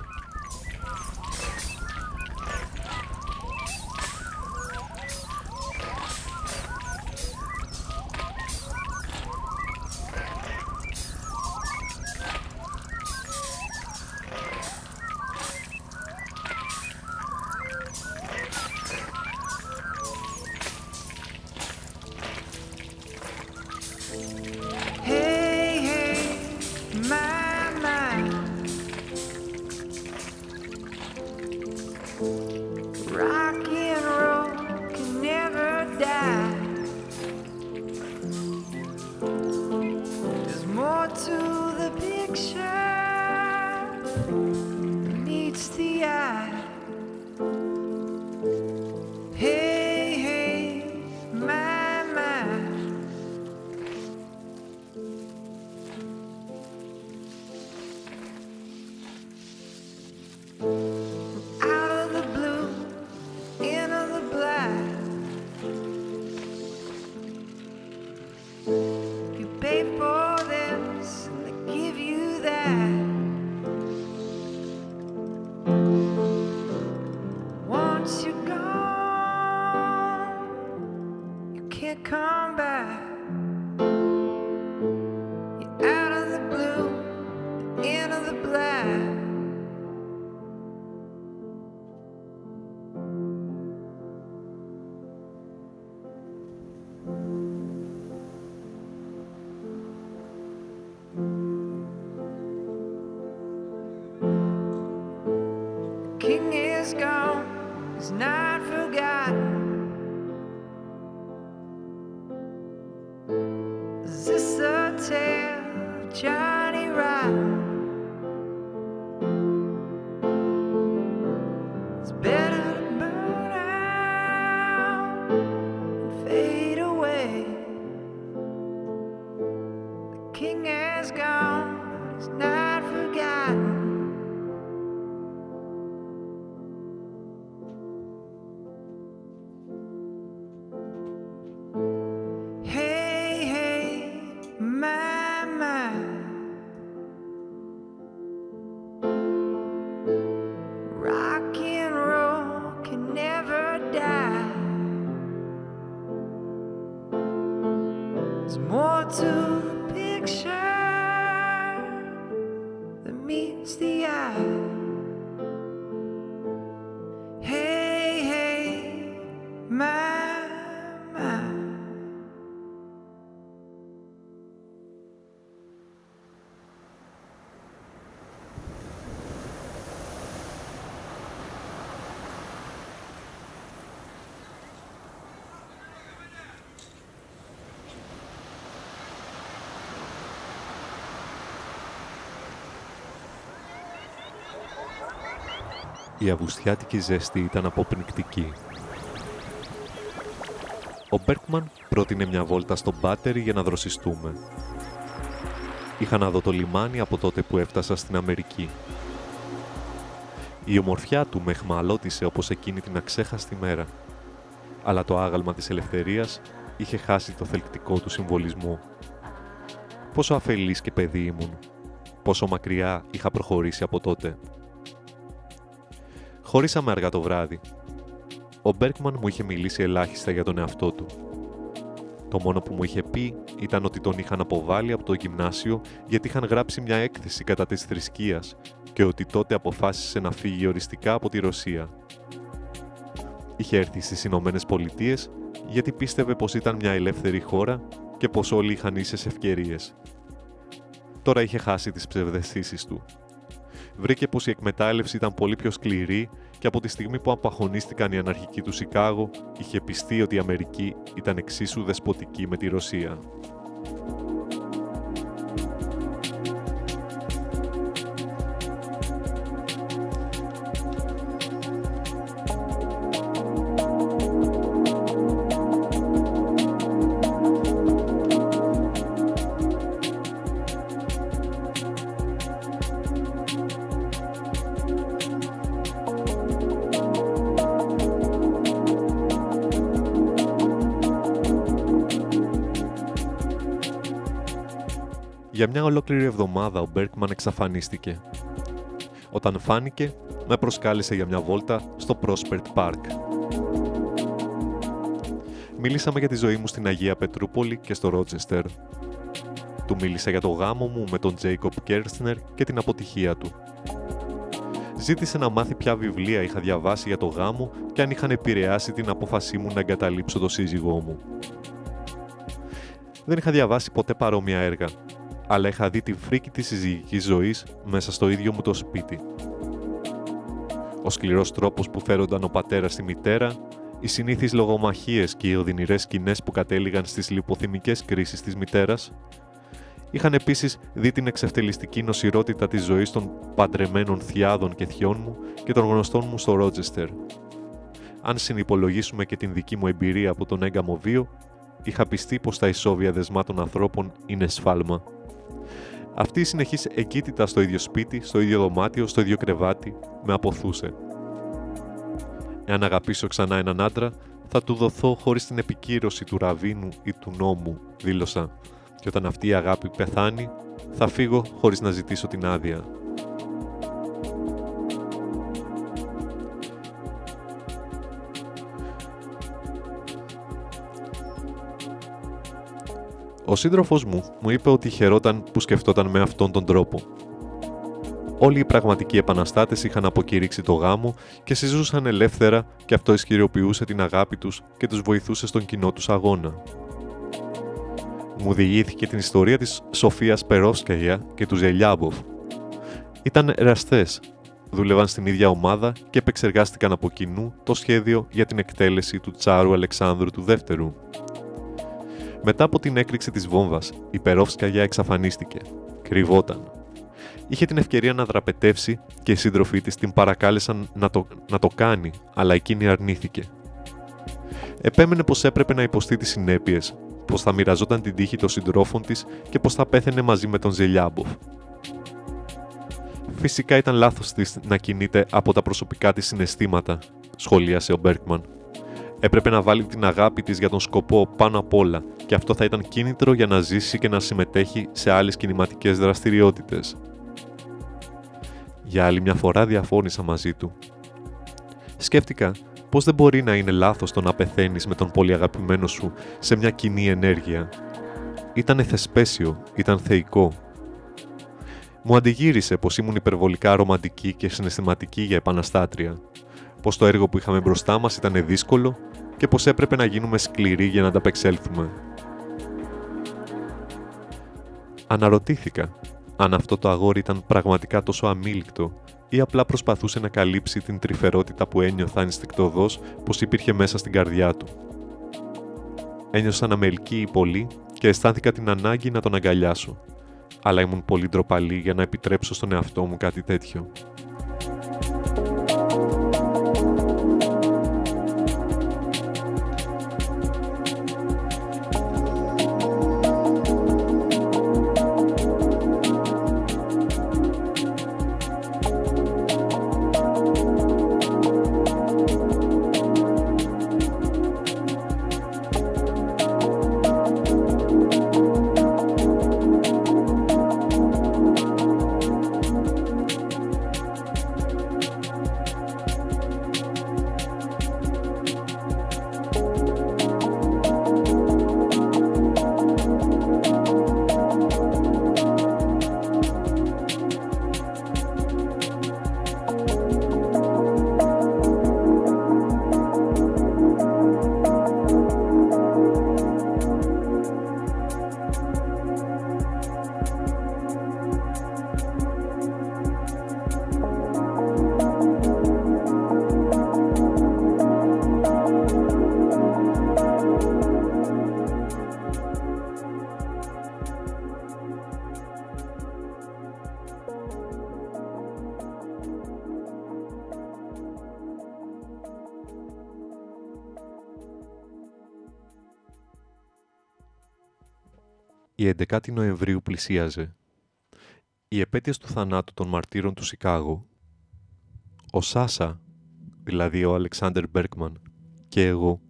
Η αυγουστιάτικη ζέστη ήταν αποπνικτική. Ο Μπέρκμαν πρότεινε μια βόλτα στο μπάτερι για να δροσιστούμε. Είχα να δω το λιμάνι από τότε που έφτασα στην Αμερική. Η ομορφιά του με εχμαλώτησε όπως εκείνη την αξέχαστη μέρα. Αλλά το άγαλμα της ελευθερίας είχε χάσει το θελκτικό του συμβολισμό. Πόσο αφελής και παιδί ήμουν. Πόσο μακριά είχα προχωρήσει από τότε. Χωρίσαμε αργά το βράδυ. Ο Μπέρκμαν μου είχε μιλήσει ελάχιστα για τον εαυτό του. Το μόνο που μου είχε πει ήταν ότι τον είχαν αποβάλει από το γυμνάσιο γιατί είχαν γράψει μια έκθεση κατά της θρησκείας και ότι τότε αποφάσισε να φύγει οριστικά από τη Ρωσία. Είχε έρθει στις Ηνωμένες Πολιτείες γιατί πίστευε πως ήταν μια ελεύθερη χώρα και πως όλοι είχαν ίσες ευκαιρίες. Τώρα είχε χάσει τις ψευδεστήσεις του βρήκε πως η εκμετάλλευση ήταν πολύ πιο σκληρή και από τη στιγμή που απαχωνίστηκαν οι αναρχικοί του Σικάγο, είχε πιστεί ότι η Αμερική ήταν εξίσου δεσποτική με τη Ρωσία. Για μια ολόκληρη εβδομάδα ο Μπέρκμαν εξαφανίστηκε. Όταν φάνηκε, με προσκάλεσε για μια βόλτα στο Prospert Park. Μίλησαμε για τη ζωή μου στην Αγία Πετρούπολη και στο Ρότσεστερ. Του μίλησα για το γάμο μου με τον Τζέικοπ Κέρστνερ και την αποτυχία του. Ζήτησε να μάθει ποια βιβλία είχα διαβάσει για το γάμο και αν είχαν επηρεάσει την απόφασή μου να εγκαταλείψω το σύζυγό μου. Δεν είχα διαβάσει ποτέ παρόμοια έργα αλλά είχα δει τη φρίκη της συζυγικής ζωής μέσα στο ίδιο μου το σπίτι. Ο σκληρός τρόπος που φέρονταν ο πατέρας στη μητέρα, οι συνήθεις λογομαχίες και οι οδυνηρές σκηνές που κατέληγαν στις λιποθυμικές κρίσεις της μητέρας, είχαν επίσης δει την εξευτελιστική νοσηρότητα της ζωής των παντρεμένων θιάδων και θειών μου και των γνωστών μου στο Ρότζεστερ. αν συνυπολογίσουμε και την δική μου εμπειρία από τον έγκαμο βίο, είχα πιστεί πως τα ισόβια δεσμά των ανθρώπων είναι σφάλμα. Αυτή η συνεχής εγκύτητα στο ίδιο σπίτι, στο ίδιο δωμάτιο, στο ίδιο κρεβάτι, με αποθούσε. Εάν αγαπήσω ξανά έναν άντρα, θα του δοθώ χωρίς την επικύρωση του ραβίνου ή του νόμου, δήλωσα. Και όταν αυτή η αγάπη πεθάνει, θα φύγω χωρίς να ζητήσω την άδεια. Ο σύντροφός μου μου είπε ότι χαιρόταν που σκεφτόταν με αυτόν τον τρόπο. Όλοι οι πραγματικοί επαναστάτες είχαν αποκηρύξει το γάμο και συζούσαν ελεύθερα και αυτό ισχυροποιούσε την αγάπη τους και τους βοηθούσε στον κοινό τους αγώνα. Μου διηγήθηκε την ιστορία της Σοφίας Περόσκαγια και του Ζελιάμποφ. Ήταν εραστές, δούλευαν στην ίδια ομάδα και επεξεργάστηκαν από κοινού το σχέδιο για την εκτέλεση του Τσάρου Αλεξάνδρου του Δεύτερου. Μετά από την έκρηξη της βόμβας, η Περόφσκαγια εξαφανίστηκε. Κρυβόταν. Είχε την ευκαιρία να δραπετεύσει και οι σύντροφοί της την παρακάλεσαν να το, να το κάνει, αλλά εκείνη αρνήθηκε. Επέμενε πως έπρεπε να υποστεί τις συνέπειες, πως θα μοιραζόταν την τύχη των συντρόφων της και πως θα πέθαινε μαζί με τον Ζελιάμποφ. Φυσικά ήταν λάθος της να κινείται από τα προσωπικά της συναισθήματα, σχολίασε ο Μπέρκμαν. Έπρεπε να βάλει την αγάπη της για τον σκοπό πάνω απ' όλα και αυτό θα ήταν κίνητρο για να ζήσει και να συμμετέχει σε άλλες κινηματικές δραστηριότητες. Για άλλη μια φορά διαφώνησα μαζί του. Σκέφτηκα πως δεν μπορεί να είναι λάθος το να πεθαίνεις με τον πολύ αγαπημένο σου σε μια κοινή ενέργεια. Ήταν θεσπέσιο, ήταν θεϊκό. Μου αντιγύρισε πως ήμουν υπερβολικά ρομαντική και συναισθηματική για επαναστάτρια, πως το έργο που είχαμε μπροστά μας ήταν δύσκολο και πως έπρεπε να γίνουμε σκληροί για να ανταπεξέλθουμε. Αναρωτήθηκα αν αυτό το αγόρι ήταν πραγματικά τόσο αμήλικτο ή απλά προσπαθούσε να καλύψει την τρυφερότητα που ένιωθα ενστικτοδός πως υπήρχε μέσα στην καρδιά του. Ένιωσα να με ελκύει πολύ και αισθάνθηκα την ανάγκη να τον αγκαλιάσω, αλλά ήμουν πολύ ντροπαλή για να επιτρέψω στον εαυτό μου κάτι τέτοιο. Η 11η Νοεμβρίου πλησίαζε. Η επέτειος του θανάτου των μαρτύρων του Σικάγο. Ο Σάσα, δηλαδή ο Αλεξάνδερ Μπέρκμαν, και εγώ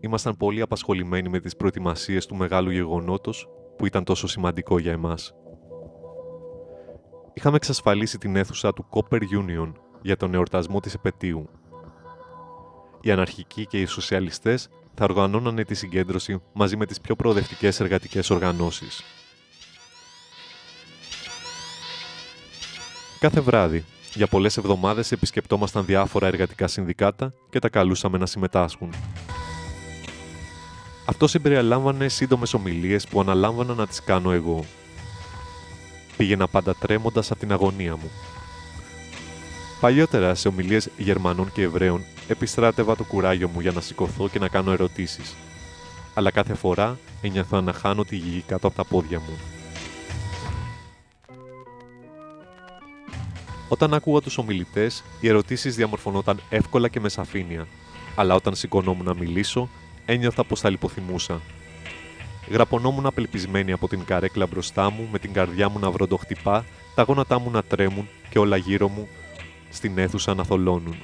ήμασταν πολύ απασχολημένοι με τις προετοιμασίες του μεγάλου γεγονότος που ήταν τόσο σημαντικό για εμάς. Είχαμε εξασφαλίσει την αίθουσα του Copper Union για τον εορτασμό της επαιτίου. Οι αναρχικοί και οι σοσιαλιστές θα οργανώνανε τη συγκέντρωση μαζί με τις πιο προοδευτικές εργατικές οργανώσεις. Κάθε βράδυ, για πολλές εβδομάδες επισκεπτόμασταν διάφορα εργατικά συνδικάτα και τα καλούσαμε να συμμετάσχουν. Αυτό συμπεριλάμβανε σύντομες ομιλίες που αναλάμβανα να τις κάνω εγώ. Πήγαινα πάντα τρέμοντας από την αγωνία μου. Παλιότερα, σε ομιλίες Γερμανών και Εβραίων, επιστράτευα το κουράγιο μου για να σηκωθώ και να κάνω ερωτήσεις. Αλλά κάθε φορά ένιωθα να χάνω τη γη κάτω από τα πόδια μου. Όταν άκουγα τους ομιλητές, οι ερωτήσεις διαμορφωνόταν εύκολα και με σαφήνεια. αλλά όταν σηκωνόμουν να μιλήσω, ένιωθα πως θα λιποθυμούσα. Γραπωνόμουν απελπισμένη από την καρέκλα μπροστά μου, με την καρδιά μου να βροντοχτυπά, τα γόνατά μου να τρέμουν και όλα γύρω μου στην αίθουσα να θολώνουν.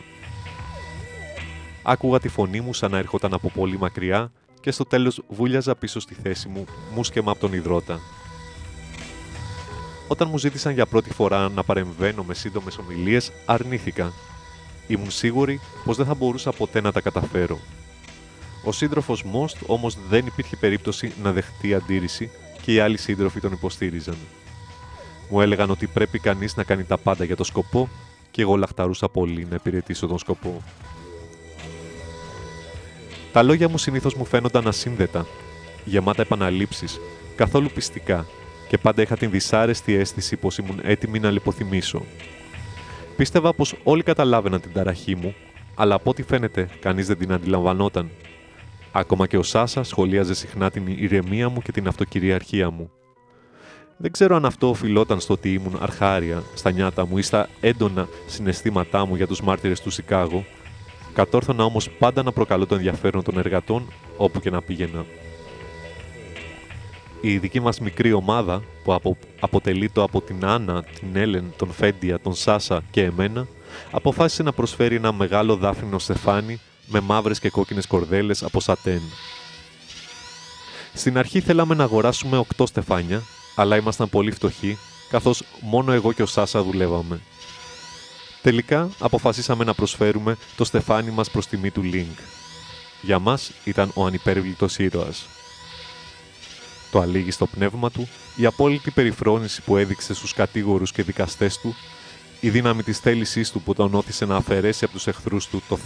Άκουγα τη φωνή μου σαν να έρχονταν από πολύ μακριά και στο τέλος βούλιαζα πίσω στη θέση μου, μουσκεμα από τον υδρότα. Όταν μου ζήτησαν για πρώτη φορά να παρεμβαίνω με σύντομες ομιλίες, αρνήθηκα. Ήμουν σίγουρη πως δεν θα μπορούσα ποτέ να τα καταφέρω. Ο σύντροφος Μόστ όμως δεν υπήρχε περίπτωση να δεχτεί αντίρρηση και οι άλλοι σύντροφοι τον υποστήριζαν. Μου έλεγαν ότι πρέπει κανείς να κάνει τα πάντα για το σκοπό και εγώ λαχταρούσα πολύ να υπηρετήσω τον σκοπό. Τα λόγια μου συνήθως μου φαίνονταν ασύνδετα, γεμάτα επαναλήψεις, καθόλου πιστικά και πάντα είχα την δυσάρεστη αίσθηση πως ήμουν έτοιμη να λιποθυμήσω. Πίστευα πως όλοι καταλάβαιναν την ταραχή μου, αλλά από ό,τι φαίνεται κανείς δεν την αντιλαμβανόταν Ακόμα και ο Σάσα σχολίαζε συχνά την ηρεμία μου και την αυτοκυριαρχία μου. Δεν ξέρω αν αυτό οφειλόταν στο ότι ήμουν αρχάρια στα νιάτα μου ή στα έντονα συναισθήματά μου για τους μάρτυρες του Σικάγο, κατόρθωνα όμως πάντα να προκαλώ το ενδιαφέρον των εργατών όπου και να πήγαινα. Η δική μας μικρή ομάδα, που απο, αποτελείται από την Άννα, την Έλεν, τον Φέντια, τον Σάσα και εμένα, αποφάσισε να προσφέρει ένα μεγάλο δάφνινο στεφάνι με μαύρες και κόκκινες κορδέλες από σατέν. Στην αρχή θέλαμε να αγοράσουμε 8 στεφάνια, αλλά ήμασταν πολύ φτωχοί, καθώς μόνο εγώ και ο Σάσα δουλεύαμε. Τελικά αποφασίσαμε να προσφέρουμε το στεφάνι μας προς τιμή του Link. Για μας ήταν ο ανυπέρβλητος ήρωας. Το αλήγιστο πνεύμα του, η απόλυτη περιφρόνηση που έδειξε στους κατήγορους και δικαστές του, η δύναμη της θέλησής του που τον όθησε να αφαιρέσει από τους εχθρούς του το,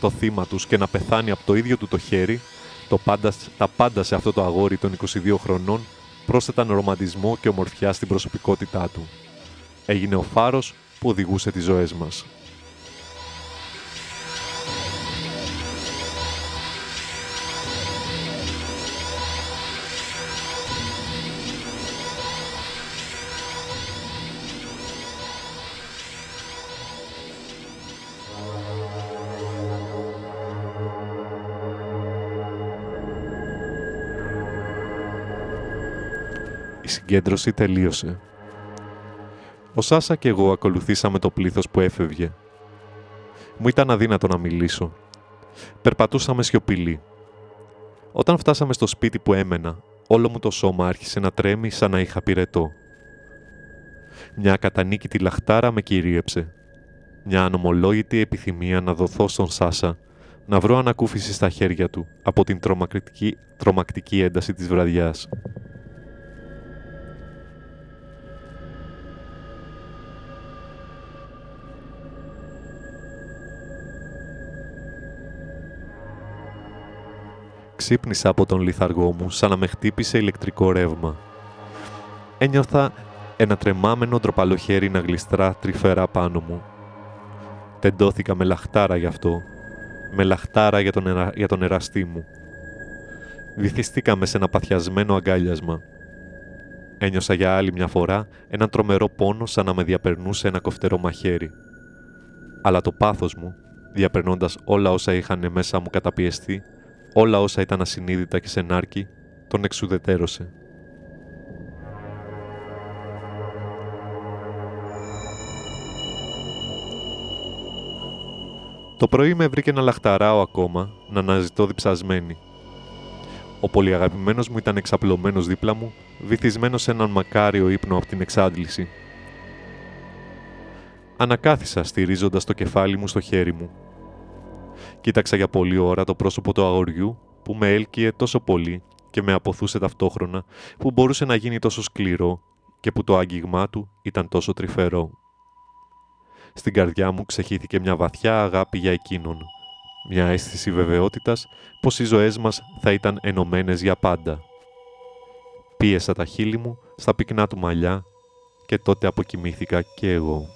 το θύμα τους και να πεθάνει από το ίδιο του το χέρι, το πάντα, τα πάντα σε αυτό το αγόρι των 22 χρονών πρόσθεταν ρομαντισμό και ομορφιά στην προσωπικότητά του. Έγινε ο φάρος που οδηγούσε τις ζωές μας. συγκέντρωση τελείωσε. Ο Σάσα και εγώ ακολουθήσαμε το πλήθος που έφευγε. Μου ήταν αδύνατο να μιλήσω. Περπατούσαμε σιωπηλοί. Όταν φτάσαμε στο σπίτι που έμενα, όλο μου το σώμα άρχισε να τρέμει σαν να είχα πυρετό. Μια ακατανίκητη λαχτάρα με κυρίεψε. Μια ανομολόγητη επιθυμία να δοθώ στον Σάσα, να βρω ανακούφιση στα χέρια του από την τρομακτική, τρομακτική ένταση της βραδιάς. Ξύπνησα από τον λιθαργό μου σαν να με χτύπησε ηλεκτρικό ρεύμα. Ένιωθα ένα τρεμάμενο ντροπαλό χέρι να γλιστρά τρυφερά πάνω μου. Τεντώθηκα με λαχτάρα γι' αυτό, με λαχτάρα για τον, για τον εραστή μου. Βυθιστήκαμε σε ένα παθιασμένο αγκάλιασμα. Ένιωσα για άλλη μια φορά έναν τρομερό πόνο σαν να με διαπερνούσε ένα κοφτερό μαχαίρι. Αλλά το πάθος μου, διαπερνώντας όλα όσα είχαν μέσα μου καταπιεστεί, όλα όσα ήταν ασυνείδητα και σενάρκη, τον εξουδετέρωσε. Το πρωί με βρήκε να λαχταράω ακόμα, να αναζητώ διψασμένη. Ο πολυαγαπημένος μου ήταν εξαπλωμένος δίπλα μου, βυθισμένος σε έναν μακάριο ύπνο από την εξάντληση. Ανακάθισα στηρίζοντας το κεφάλι μου στο χέρι μου Κοίταξα για πολλή ώρα το πρόσωπο του αγοριού που με έλκυε τόσο πολύ και με αποθούσε ταυτόχρονα, που μπορούσε να γίνει τόσο σκληρό και που το άγγιγμά του ήταν τόσο τρυφερό. Στην καρδιά μου ξεχύθηκε μια βαθιά αγάπη για εκείνον, μια αίσθηση βεβαιότητας πως οι ζωές μας θα ήταν ενωμένες για πάντα. Πίεσα τα χείλη μου στα πυκνά του μαλλιά και τότε αποκοιμήθηκα και εγώ.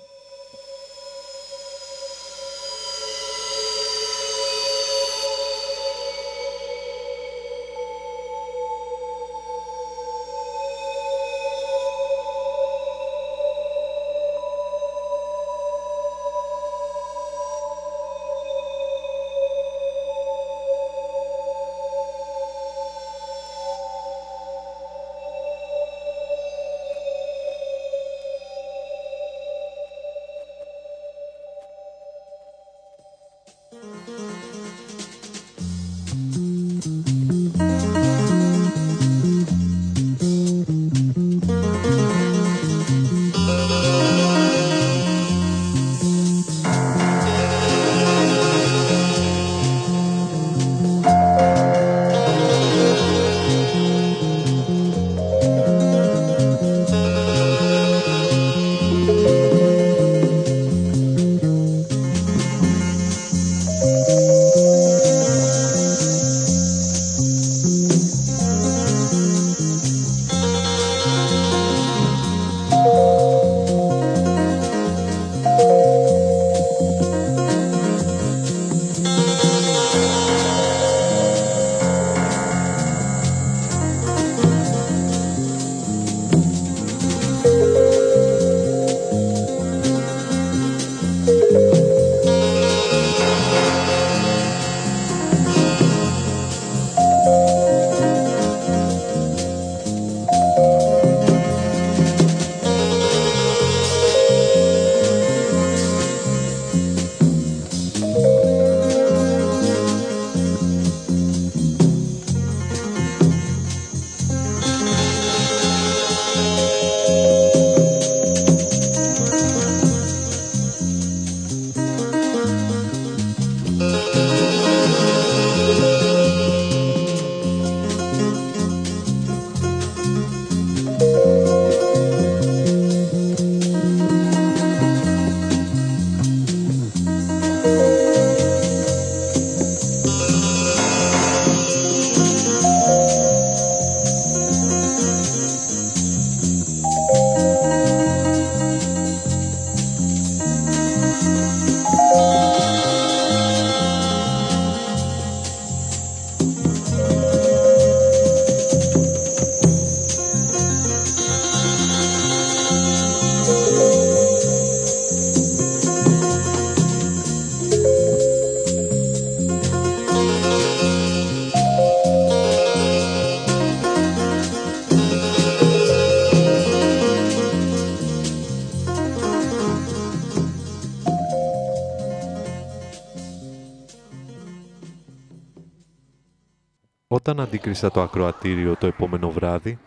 Αντίκρισα το ακροατήριο το επόμενο βράδυ,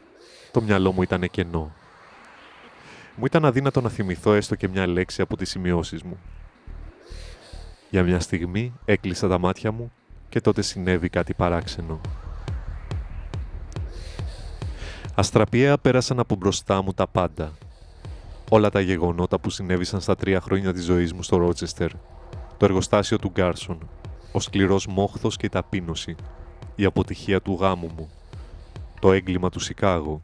το μυαλό μου ήταν κενό. Μου ήταν αδύνατο να θυμηθώ έστω και μια λέξη από τις σημειώσεις μου. Για μια στιγμή έκλεισα τα μάτια μου και τότε συνέβη κάτι παράξενο. Αστραπιαία πέρασαν από μπροστά μου τα πάντα. Όλα τα γεγονότα που συνέβησαν στα τρία χρόνια της ζωής μου στο Ρότσεστερ. Το εργοστάσιο του Γκάρσον. Ο σκληρός μόχθος και η ταπείνωση. Η αποτυχία του γάμου μου. Το έγκλημα του Σικάγο.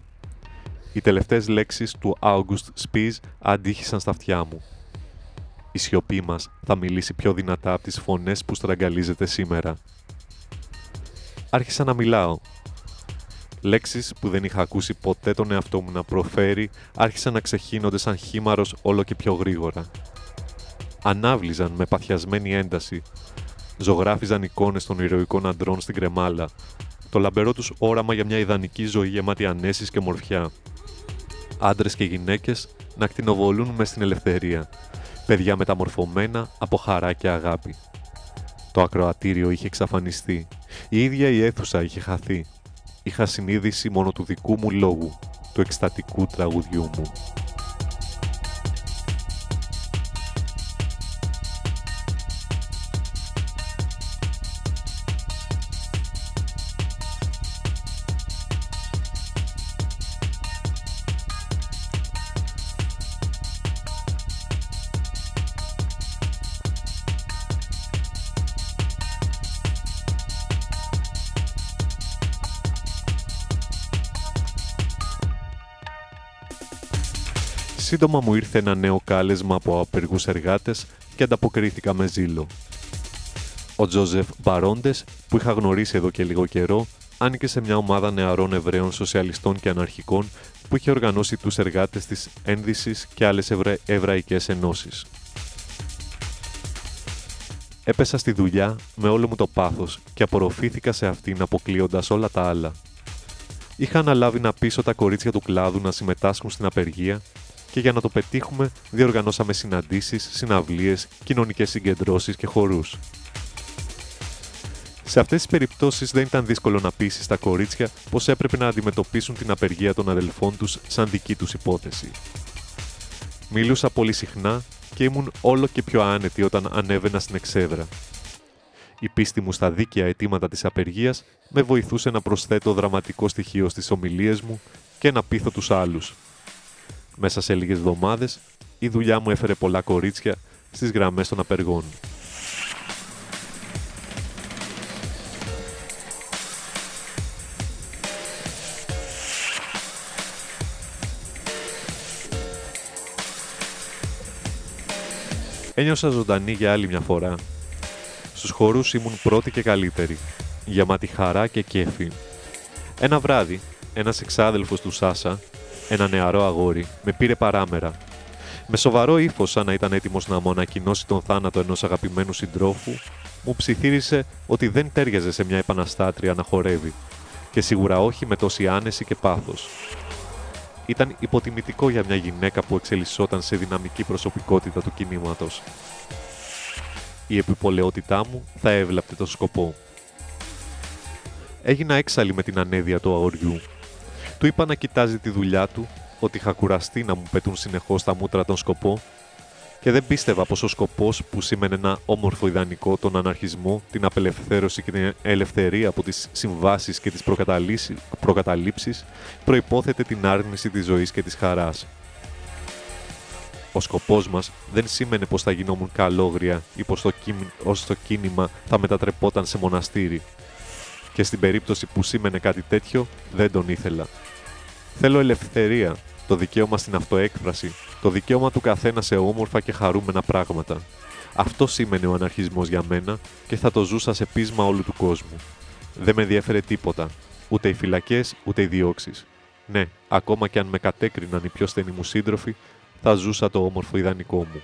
Οι τελευταίες λέξεις του August Spies αντίχησαν στα αυτιά μου. Η σιωπή μας θα μιλήσει πιο δυνατά από τις φωνές που στραγγαλίζεται σήμερα. Άρχισα να μιλάω. Λέξεις που δεν είχα ακούσει ποτέ τον εαυτό μου να προφέρει άρχισαν να ξεχύνονται σαν χήμαρος όλο και πιο γρήγορα. Ανάβλιζαν με παθιασμένη ένταση. Ζωγράφιζαν εικόνες των ηρωικών αντρών στην κρεμάλα. Το λαμπερό τους όραμα για μια ιδανική ζωή γεμάτη ανέσεις και μορφιά. Άντρες και γυναίκες να κτηνοβολούν μες στην ελευθερία. Παιδιά μεταμορφωμένα από χαρά και αγάπη. Το ακροατήριο είχε εξαφανιστεί. Η ίδια η αίθουσα είχε χαθεί. Είχα συνείδηση μόνο του δικού μου λόγου, του εκστατικού τραγουδιού μου. Σύντομα μου ήρθε ένα νέο κάλεσμα από απεργούς εργάτες και ανταποκρίθηκα με ζήλο. Ο Τζόζεφ Μπαρόντες, που είχα γνωρίσει εδώ και λίγο καιρό, άνοικε σε μια ομάδα νεαρών Εβραίων σοσιαλιστών και αναρχικών που είχε οργανώσει τους εργάτες της Ένδυσης και άλλες ευρα... εβραϊκές ενώσεις. Έπεσα στη δουλειά με όλο μου το πάθος και απορροφήθηκα σε αυτήν αποκλείοντας όλα τα άλλα. Είχα αναλάβει να πείσω τα κορίτσια του κλάδου να συμμετάσχουν στην απεργία και για να το πετύχουμε διοργανώσαμε συναντήσεις, συναυλίες, κοινωνικές συγκεντρώσεις και χορούς. Σε αυτές τις περιπτώσεις δεν ήταν δύσκολο να πείσει τα κορίτσια πως έπρεπε να αντιμετωπίσουν την απεργία των αδελφών τους σαν δική τους υπόθεση. Μιλούσα πολύ συχνά και ήμουν όλο και πιο άνετη όταν ανέβαινα στην εξέδρα. Η πίστη μου στα δίκαια αιτήματα της απεργίας με βοηθούσε να προσθέτω δραματικό στοιχείο στις ομιλίες μου και να πείθω τους άλλους, μέσα σε λίγες εβδομάδες, η δουλειά μου έφερε πολλά κορίτσια στις γραμμές των απεργών. Ένιωσα ζωντανή για άλλη μια φορά. Στους χορούς ήμουν πρώτη και καλύτερη, γεμάτη χαρά και κέφι. Ένα βράδυ, ένας εξάδελφος του Σάσα ένα νεαρό αγόρι, με πήρε παράμερα. Με σοβαρό ύφο, σαν να ήταν έτοιμος να μου ανακοινώσει τον θάνατο ενός αγαπημένου συντρόφου, μου ψιθύρισε ότι δεν τέριαζε σε μια επαναστάτρια να χορεύει και σίγουρα όχι με τόση άνεση και πάθος. Ήταν υποτιμητικό για μια γυναίκα που εξελισσόταν σε δυναμική προσωπικότητα του κινήματος. Η επιπολαιότητά μου θα έβλαπτε τον σκοπό. Έγινα έξαλλη με την ανέδεια του αγοριού του είπα να κοιτάζει τη δουλειά του, ότι είχα κουραστεί να μου πετούν συνεχώς τα μούτρα τον σκοπό και δεν πίστευα πως ο σκοπός που σήμαινε ένα όμορφο ιδανικό, τον αναρχισμό, την απελευθέρωση και την ελευθερία από τις συμβάσεις και τις προκαταλήψεις, προϋπόθεται την άρνηση της ζωής και της χαράς. Ο σκοπός μας δεν σήμαινε πως θα γινόμουν καλόγρια ή πως το κίνημα θα μετατρεπόταν σε μοναστήρι. Και στην περίπτωση που σήμαινε κάτι τέτοιο, δεν τον ήθελα. Θέλω ελευθερία, το δικαίωμα στην αυτοέκφραση, το δικαίωμα του καθένα σε όμορφα και χαρούμενα πράγματα. Αυτό σήμαινε ο αναρχισμός για μένα και θα το ζούσα σε πείσμα όλου του κόσμου. Δεν με ενδιαφέρε τίποτα, ούτε οι φυλακές ούτε οι διώξεις. Ναι, ακόμα και αν με κατέκριναν οι πιο στενοί μου σύντροφοι, θα ζούσα το όμορφο ιδανικό μου.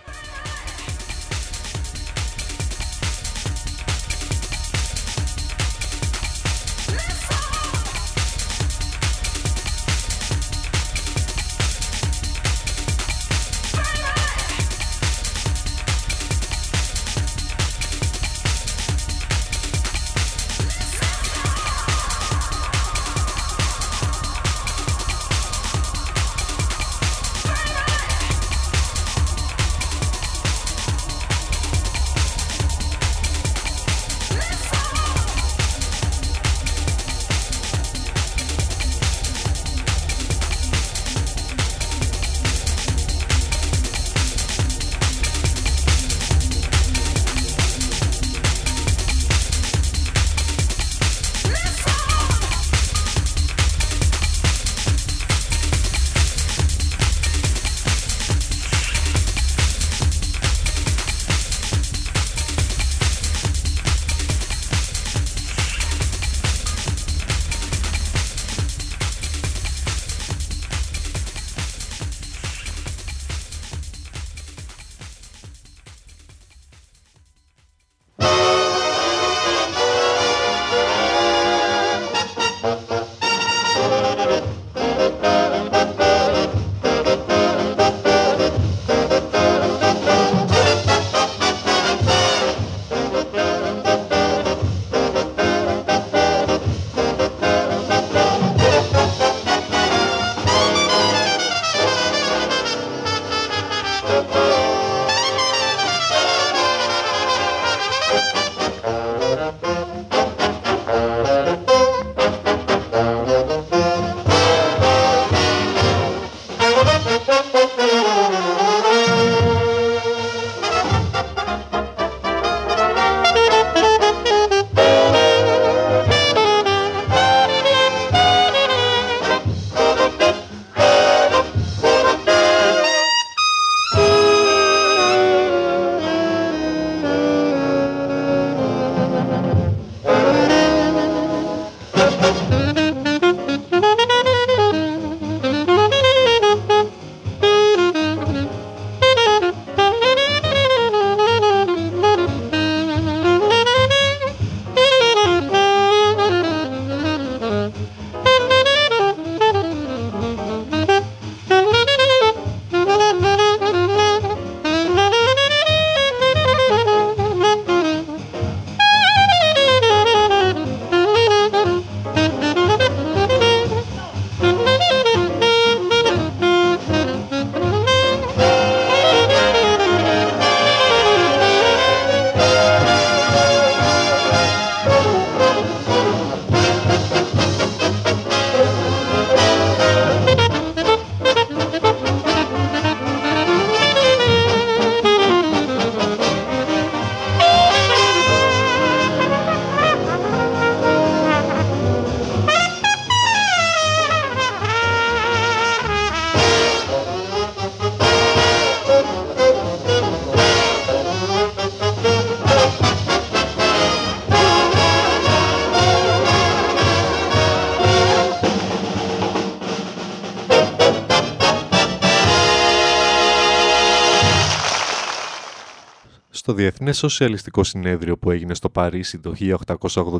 Διεθνές Σοσιαλιστικό Συνέδριο που έγινε στο Παρίσι το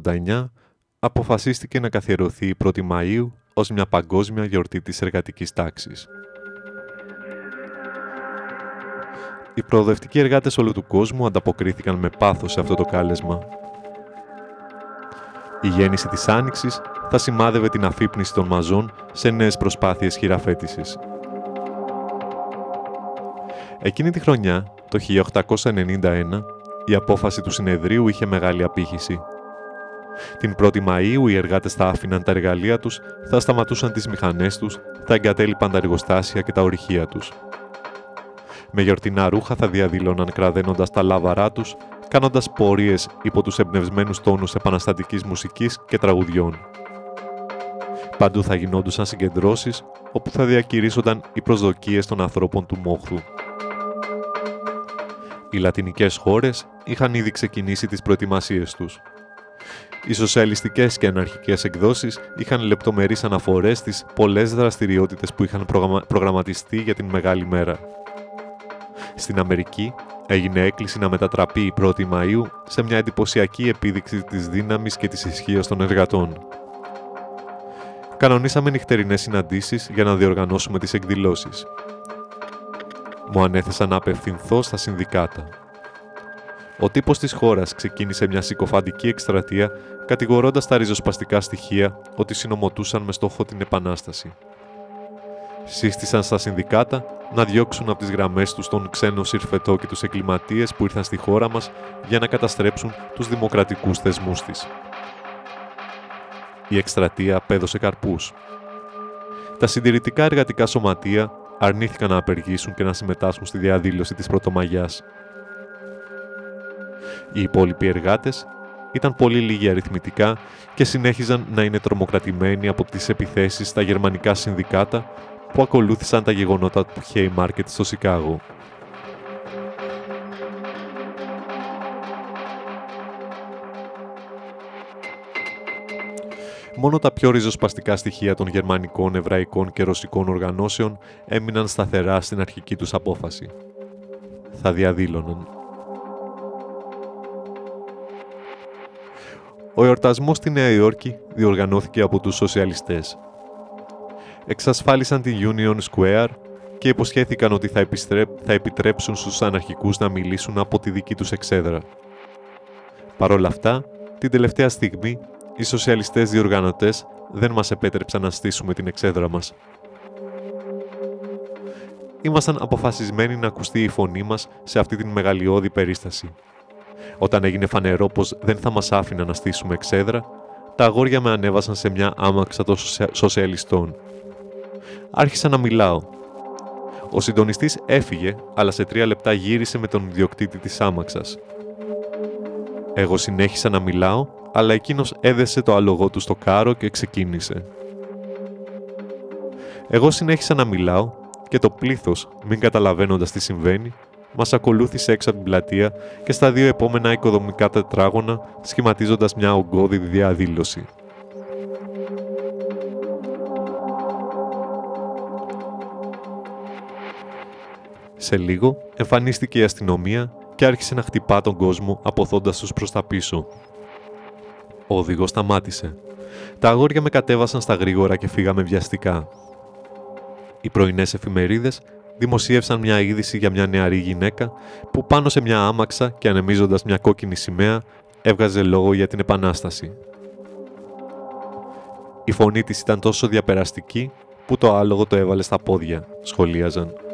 1889 αποφασίστηκε να καθιερωθεί η 1η Μαΐου ως μια παγκόσμια γιορτή της εργατικής τάξης. Οι προοδευτικοί εργάτες όλου του κόσμου ανταποκρίθηκαν με πάθος σε αυτό το κάλεσμα. Η γέννηση της Άνοιξης θα σημάδευε την αφύπνιση των μαζών σε νέες προσπάθειες χειραφέτησης. Εκείνη τη χρονιά το 1891 η απόφαση του συνεδρίου είχε μεγάλη απήχηση. Την 1η Μαΐου οι εργάτες θα άφηναν τα εργαλεία τους, θα σταματούσαν τις μηχανές τους, θα εγκατέλειπαν τα εργοστάσια και τα ορυχεία τους. Με γιορτινά ρούχα θα διαδηλώναν κραδένοντας τα λάβαρά τους, κάνοντας πορείες υπό τους εμπνευσμένους τόνους επαναστατικής μουσικής και τραγουδιών. Παντού θα γινόντουσαν συγκεντρώσεις, όπου θα διακηρύσσονταν οι προσδοκίες των ανθρώπων του μόχθου. Οι λατινικές χώρες είχαν ήδη ξεκινήσει τις προετοιμασίες τους. Οι σοσιαλιστικές και αναρχικές εκδόσεις είχαν λεπτομερείς αναφορές στις πολλές δραστηριότητες που είχαν προγραμματιστεί για την μεγάλη μέρα. Στην Αμερική έγινε έκκληση να μετατραπεί η 1η Μαΐου σε μια εντυπωσιακή επίδειξη της δύναμης και της ισχύως των εργατών. Κανονίσαμε νυχτερινές συναντήσεις για να διοργανώσουμε τις εκδηλώσεις. Μου ανέθεσαν να απευθυνθώ στα συνδικάτα. Ο τύπος της χώρας ξεκίνησε μια συκοφαντική εκστρατεία κατηγορώντας τα ριζοσπαστικά στοιχεία ότι συνομωτούσαν με στόχο την επανάσταση. Σύστησαν στα συνδικάτα να διώξουν από τις γραμμές τους τον ξένο συρφετό και τους εγκληματίες που ήρθαν στη χώρα μας για να καταστρέψουν τους δημοκρατικούς θεσμούς της. Η εκστρατεία πέδωσε καρπούς. Τα συντηρητικά εργατικά σωματεία αρνήθηκαν να απεργήσουν και να συμμετάσχουν στη διαδήλωση της Πρωτομαγιάς. Οι υπόλοιποι εργάτες ήταν πολύ λίγοι αριθμητικά και συνέχιζαν να είναι τρομοκρατημένοι από τις επιθέσεις στα γερμανικά συνδικάτα που ακολούθησαν τα γεγονότα του Haymarket στο Σικάγο. Μόνο τα πιο ριζοσπαστικά στοιχεία των γερμανικών, εβραϊκών και ρωσικών οργανώσεων έμειναν σταθερά στην αρχική τους απόφαση. Θα διαδήλωναν. Ο εορτασμός στη Νέα Υόρκη διοργανώθηκε από τους σοσιαλιστές. Εξασφάλισαν την Union Square και υποσχέθηκαν ότι θα, θα επιτρέψουν στους αναρχικούς να μιλήσουν από τη δική τους εξέδρα. Παρ' όλα αυτά, την τελευταία στιγμή οι σοσιαλιστές διοργανωτές δεν μας επέτρεψαν να στήσουμε την εξέδρα μας. Ήμασταν αποφασισμένοι να ακουστεί η φωνή μας σε αυτή την μεγαλειώδη περίσταση. Όταν έγινε φανερό πως δεν θα μας άφηνα να στήσουμε εξέδρα, τα αγόρια με ανέβασαν σε μια άμαξα των σοσιαλιστών. Άρχισα να μιλάω. Ο συντονιστής έφυγε, αλλά σε τρία λεπτά γύρισε με τον ιδιοκτήτη της άμαξας. Εγώ συνέχισα να μιλάω αλλά εκείνος έδεσε το άλογο του στο κάρο και ξεκίνησε. Εγώ συνέχισα να μιλάω και το πλήθος, μην καταλαβαίνοντας τι συμβαίνει, μας ακολούθησε έξω από την πλατεία και στα δύο επόμενα οικοδομικά τετράγωνα σχηματίζοντας μια ογκώδη διαδήλωση. Σε λίγο εμφανίστηκε η αστυνομία και άρχισε να χτυπά τον κόσμο αποθώντας τους προς τα πίσω, ο οδηγός σταμάτησε. Τα αγόρια με κατέβασαν στα γρήγορα και φύγαμε βιαστικά. Οι πρωινές εφημερίδες δημοσίευσαν μια είδηση για μια νεαρή γυναίκα που πάνω σε μια άμαξα και ανεμίζοντας μια κόκκινη σημαία έβγαζε λόγο για την Επανάσταση. Η φωνή της ήταν τόσο διαπεραστική που το άλογο το έβαλε στα πόδια, σχολίαζαν.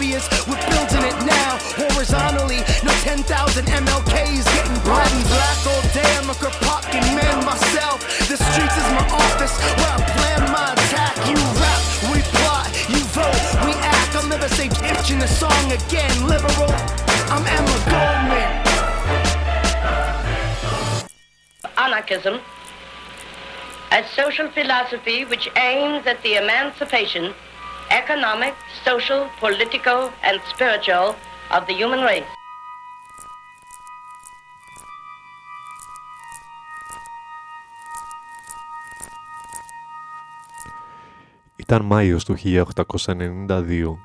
utopias, we're building it now horizontally. No 10,000 MLKs getting bright and black all damn, I'm a Kropotkin man myself. The streets is my office where I plan my attack. You rap, we plot, you vote, we act. I'll never say bitch in the song again. Liberal, I'm Emma Goldman. Anarchism, a social philosophy which aims at the emancipation economic, social, political, and spiritual of the human race. Ήταν Μάιος του 1892.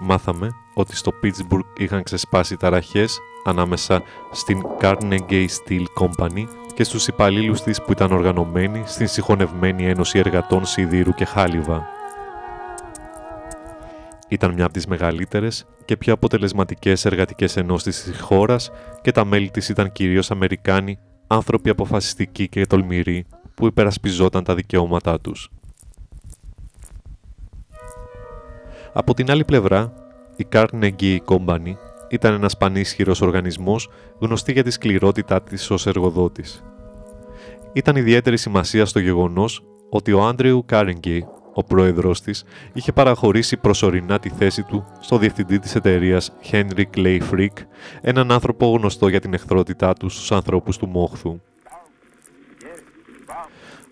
μάθαμε ότι στο Pittsburgh είχαν ξεσπάσει ταραχές ανάμεσα στην Carnegie Steel Company και στους υπαλλήλους της που ήταν οργανωμένοι στην συγχωνευμένη Ένωση Εργατών Σιδήρου και Χάλιβα. Ήταν μια από τις μεγαλύτερες και πιο αποτελεσματικές εργατικές ενώσεις της χώρας και τα μέλη της ήταν κυρίως Αμερικάνοι, άνθρωποι αποφασιστικοί και τολμηροί που υπερασπιζόταν τα δικαιώματά τους. Από την άλλη πλευρά, η Carnegie Company ήταν ένας πανίσχυρος οργανισμός γνωστή για τη σκληρότητά της ως εργοδότης. Ήταν ιδιαίτερη σημασία στο γεγονός ότι ο Άντριου Κάρνεγκι, ο πρόεδρος της, είχε παραχωρήσει προσωρινά τη θέση του στο διευθυντή της εταιρείας Henry Clay Frick, έναν άνθρωπο γνωστό για την εχθρότητά του στους ανθρώπους του Μόχθου.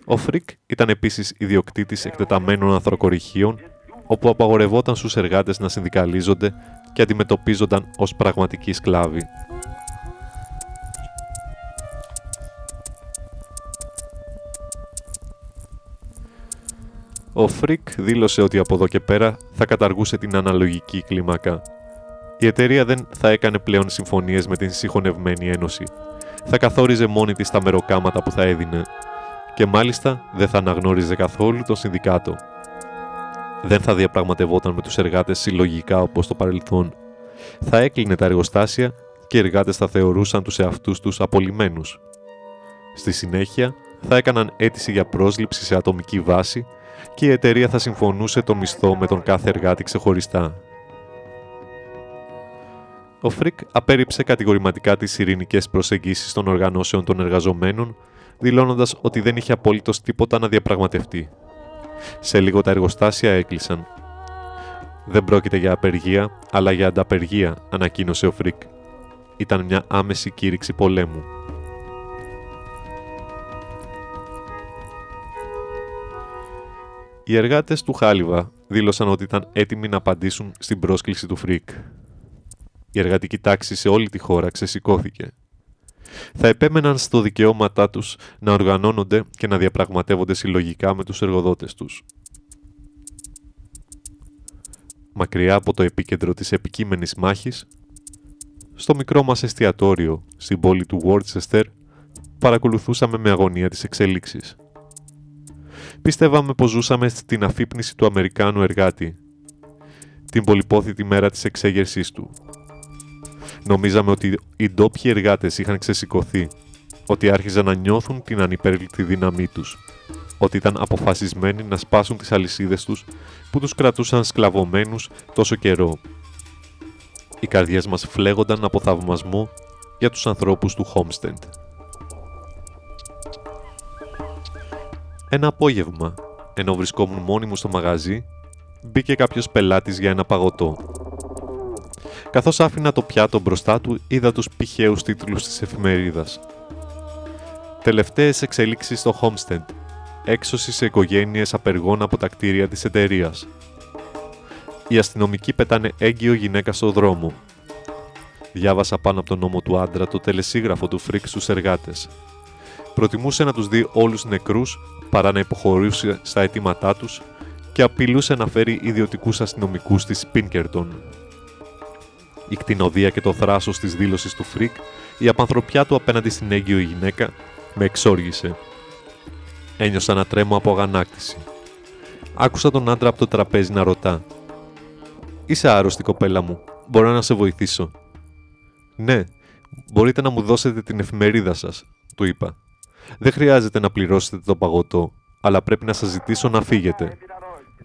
Ο Φρικ ήταν επίσης ιδιοκτήτης εκτεταμένων ανθρακωρυχείων, όπου απαγορευόταν στους εργάτες να συνδικαλίζονται και αντιμετωπίζονταν ως πραγματικοί σκλάβοι. Ο Φρικ δήλωσε ότι από εδώ και πέρα θα καταργούσε την αναλογική κλίμακα. Η εταιρεία δεν θα έκανε πλέον συμφωνίες με την συγχωνευμένη ένωση. Θα καθόριζε μόνη της τα μεροκάματα που θα έδινε και μάλιστα δεν θα αναγνώριζε καθόλου τον συνδικάτο. Δεν θα διαπραγματευόταν με τους εργάτες συλλογικά όπως το παρελθόν. Θα έκλεινε τα εργοστάσια και οι εργάτες θα θεωρούσαν τους εαυτούς τους απολυμένους. Στη συνέχεια θα έκαναν αίτηση για πρόσληψη σε ατομική βάση και η εταιρεία θα συμφωνούσε το μισθό με τον κάθε εργάτη ξεχωριστά. Ο Φρικ απέρριψε κατηγορηματικά τις ειρηνικές προσεγγίσεις των οργανώσεων των εργαζομένων, δηλώνοντας ότι δεν είχε απολύτως τίποτα να διαπραγματευτεί. Σε λίγο τα εργοστάσια έκλεισαν. Δεν πρόκειται για απεργία, αλλά για ανταπεργία, ανακοίνωσε ο Φρικ. Ήταν μια άμεση κήρυξη πολέμου. Οι εργάτες του Χάλιβα δήλωσαν ότι ήταν έτοιμοι να απαντήσουν στην πρόσκληση του Φρικ. Η εργατική τάξη σε όλη τη χώρα ξεσηκώθηκε. Θα επέμεναν στο δικαιώματά τους να οργανώνονται και να διαπραγματεύονται συλλογικά με τους εργοδότες τους. Μακριά από το επίκεντρο της επικείμενης μάχης, στο μικρό μας εστιατόριο στην πόλη του Βόρτσεστερ, παρακολουθούσαμε με αγωνία τις εξέλιξεις. Πίστευαμε πως ζούσαμε στην αφύπνιση του Αμερικάνου εργάτη, την πολυπόθητη μέρα της εξέγερσής του. Νομίζαμε ότι οι ντόπιοι εργάτες είχαν ξεσηκωθεί, ότι άρχιζαν να νιώθουν την ανυπέρβλητη δύναμή τους, ότι ήταν αποφασισμένοι να σπάσουν τις αλυσίδες τους που τους κρατούσαν σκλαβωμένους τόσο καιρό. Οι καρδιές μας φλέγονταν από θαυμασμό για τους ανθρώπους του Homestead. Ένα απόγευμα, ενώ βρισκόμουν μόνη μου στο μαγαζί, μπήκε κάποιος πελάτης για ένα παγωτό. Καθώς άφηνα το πιάτο μπροστά του, είδα τους πηχαίους τίτλους της εφημερίδας. Τελευταίες εξελίξεις στο Homestead. Έξωση σε οικογένειες απεργών από τα κτίρια της εταιρείας. Οι αστυνομικοί πετάνε έγκυο γυναίκα στο δρόμο. Διάβασα πάνω από τον ώμο του άντρα το τελεσίγραφο του Φρικ στους εργάτες. Προτιμούσε να τους δει όλους νεκρούς παρά να υποχωρούσε στα αιτήματά τους και απειλούσε να φέρει ιδιωτικούς αστυνομικούς της Πίνκερτον. Η κτηνοδία και το θράσος της δήλωσης του Φρικ, η απανθρωπιά του απέναντι στην έγκυο γυναίκα, με εξόργησε. Ένιωσα να τρέμω από αγανάκτηση. Άκουσα τον άντρα από το τραπέζι να ρωτά «Είσαι άρρωστη κοπέλα μου, μπορώ να σε βοηθήσω». «Ναι, μπορείτε να μου δώσετε την εφημερίδα σας», του είπα. Δεν χρειάζεται να πληρώσετε το παγωτό, αλλά πρέπει να σας ζητήσω να φύγετε.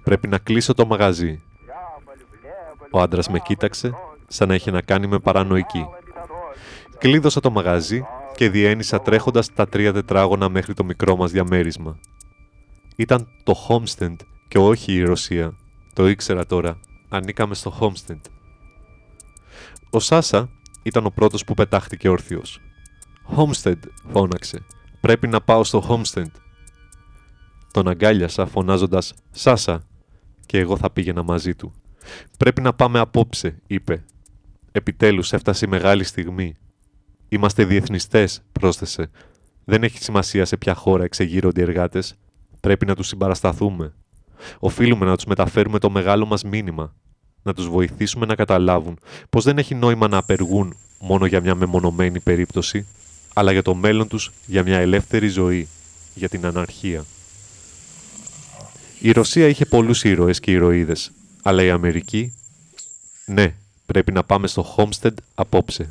Πρέπει να κλείσω το μαγαζί. Ο άντρας με κοίταξε, σαν να είχε να κάνει με παρανοϊκή. Κλείδωσα το μαγαζί και διένυσα τρέχοντας τα τρία τετράγωνα μέχρι το μικρό μας διαμέρισμα. Ήταν το Homestead και όχι η Ρωσία. Το ήξερα τώρα. Ανήκαμε στο Homestead. Ο Σάσα ήταν ο πρώτος που πετάχτηκε όρθιος. «Homestead», φώναξε. Πρέπει να πάω στο Homestead. Τον αγκάλιασα φωνάζοντας «Σάσα» και εγώ θα πήγαινα μαζί του. «Πρέπει να πάμε απόψε», είπε. Επιτέλους έφτασε η μεγάλη στιγμή. «Είμαστε διεθνιστές», πρόσθεσε. «Δεν έχει σημασία σε ποια χώρα εξεγείρονται οι εργάτες. Πρέπει να τους συμπαρασταθούμε. Οφείλουμε να τους μεταφέρουμε το μεγάλο μας μήνυμα. να τους βοηθήσουμε να καταλάβουν πως δεν έχει νόημα να απεργούν μόνο για μια μεμονωμένη περίπτωση, αλλά για το μέλλον τους για μια ελεύθερη ζωή, για την αναρχία. Η Ρωσία είχε πολλούς ήρωες και ηρωίδες, αλλά η Αμερική, ναι, πρέπει να πάμε στο Homestead απόψε.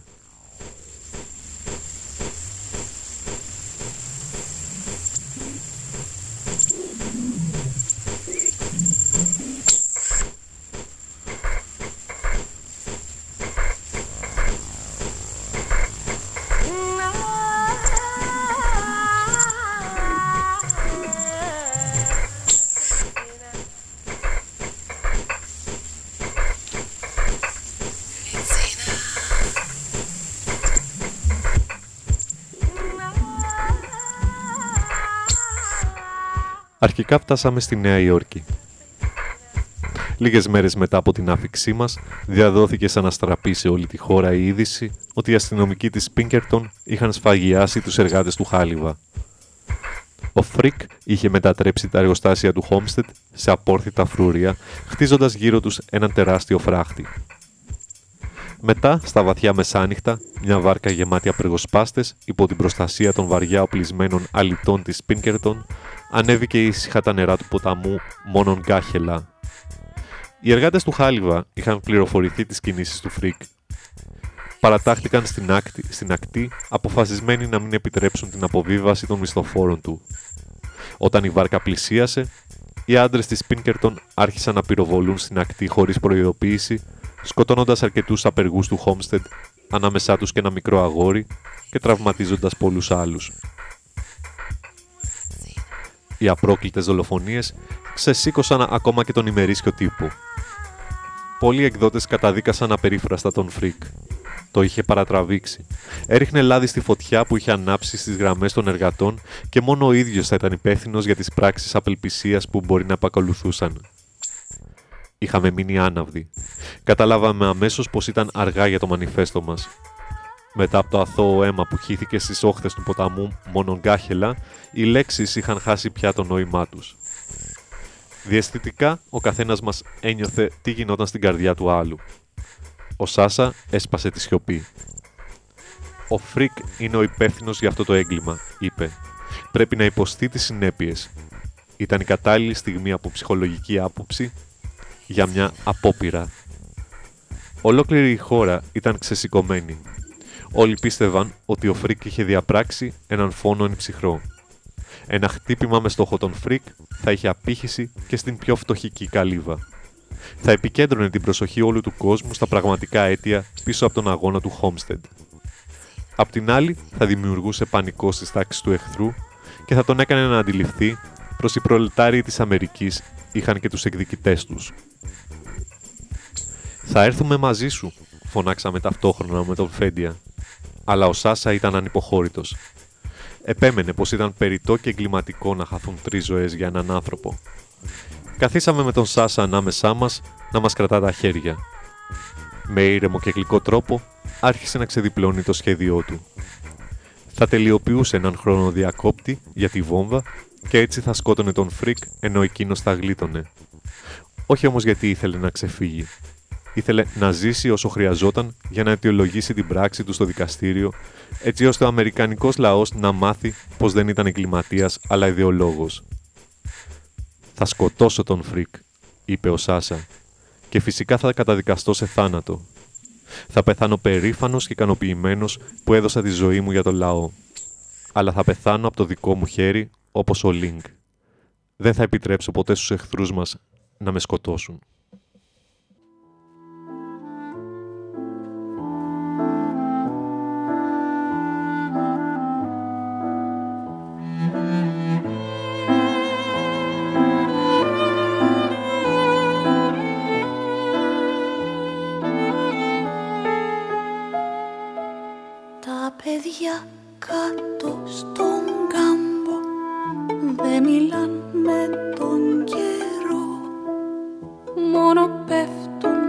Αρχικά φτάσαμε στη Νέα Υόρκη. Λίγες μέρες μετά από την άφιξή μας, διαδόθηκε σαν αστραπή σε όλη τη χώρα η είδηση ότι οι αστυνομικοί της Πίνκερτον είχαν σφαγιάσει τους εργάτες του χάλυβα. Ο Φρικ είχε μετατρέψει τα εργοστάσια του Χόμστετ σε απόρθητα φρούρια, χτίζοντας γύρω τους έναν τεράστιο φράχτη. Μετά, στα βαθιά μεσάνυχτα, μια βάρκα γεμάτη απεργοσπάστες υπό την προστασία των βαριά οπλισμένων αλητών της Πίνκερτον ανέβηκε ήσυχα τα νερά του ποταμού Μονονγκαχέλα. Οι εργάτες του χάλυβα είχαν πληροφορηθεί τις κινήσεις του Φρικ. Παρατάχθηκαν στην, άκτη, στην ακτή, αποφασισμένοι να μην επιτρέψουν την αποβίβαση των μισθοφόρων του. Όταν η βάρκα πλησίασε, οι άντρες της Πίνκερτον άρχισαν να πυροβολούν στην ακτή χωρίς προειδοποίηση, σκοτώνοντας αρκετούς απεργούς του Χόμστεντ, ανάμεσά τους και ένα μικρό αγόρι και τραυματίζοντας πολλούς άλλους οι απρόκλητες δολοφονίες ξεσήκωσαν ακόμα και τον ημερήσιο τύπο. Πολλοί εκδότες καταδίκασαν απερίφραστα τον Φρικ. Το είχε παρατραβήξει. Έριχνε λάδι στη φωτιά που είχε ανάψει στις γραμμές των εργατών και μόνο ο ίδιος θα ήταν υπεύθυνος για τις πράξεις απελπισίας που μπορεί να επακολουθούσαν. Είχαμε μείνει άναυδοι. Καταλάβαμε αμέσως πως ήταν αργά για το μανιφέστο μας μετά από το αθώο αίμα που χύθηκε στις όχθες του ποταμού Μονογκάχελα, οι λέξεις είχαν χάσει πια το νόημά τους. Διαισθητικά, ο καθένας μας ένιωθε τι γινόταν στην καρδιά του άλλου. Ο Σάσα έσπασε τη σιωπή. «Ο Φρικ είναι ο υπεύθυνος για αυτό το έγκλημα», είπε. «Πρέπει να υποστεί τις συνέπειες. Ήταν η κατάλληλη στιγμή από ψυχολογική άποψη για μια απόπειρα. Ολόκληρη η χώρα ήταν ξεσηκωμένη Όλοι πίστευαν ότι ο Φρικ είχε διαπράξει έναν φόνο εν ψυχρώ. Ένα χτύπημα με στόχο τον Φρικ θα είχε απήχηση και στην πιο φτωχική καλύβα. Θα επικέντρωνε την προσοχή όλου του κόσμου στα πραγματικά αίτια πίσω από τον αγώνα του Homestead. Απ' την άλλη, θα δημιουργούσε πανικό στις τάξεις του εχθρού και θα τον έκανε να αντιληφθεί πως οι προλετάριοι της Αμερικής είχαν και τους εκδικητές τους. «Θα έρθουμε μαζί σου», φωνάξαμε ταυτόχρονα με τον Φέντια αλλά ο Σάσα ήταν ανυποχώρητος. Επέμενε πως ήταν περιττό και εγκληματικό να χαθούν τρεις ζωές για έναν άνθρωπο. Καθίσαμε με τον Σάσα ανάμεσά μας να μας κρατά τα χέρια. Με ήρεμο και γλυκό τρόπο άρχισε να ξεδιπλώνει το σχέδιό του. Θα τελειοποιούσε έναν χρονοδιακόπτη για τη βόμβα και έτσι θα σκότωνε τον Φρικ ενώ εκείνος θα γλίτωνε. Όχι όμως γιατί ήθελε να ξεφύγει, ήθελε να ζήσει όσο χρειαζόταν για να αιτιολογήσει την πράξη του στο δικαστήριο, έτσι ώστε ο Αμερικανικός λαός να μάθει πως δεν ήταν εγκληματίας αλλά ιδεολόγος. «Θα σκοτώσω τον Φρικ», είπε ο Σάσα, «και φυσικά θα καταδικαστώ σε θάνατο. Θα πεθάνω περήφανος και ικανοποιημένος που έδωσα τη ζωή μου για τον λαό. Αλλά θα πεθάνω από το δικό μου χέρι όπως ο Λίνγκ. Δεν θα επιτρέψω ποτέ στους εχθρούς μας να με σκοτώσουν». Παιδιά κάτω στον κάμπο. Δεν μιλάν με τον καιρό. Μόνο πέφτουν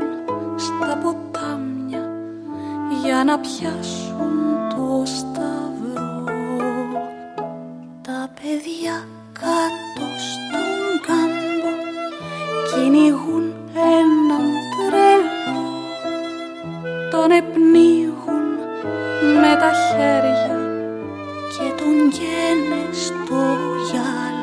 στα ποτάμια για να πιάσουν το σταυρό. Τα παιδιά κάτω στον κάμπο κυνηγούν έναν τρελό. Με πνίγουν με τα χέρια και τον γένε στο γυαλό.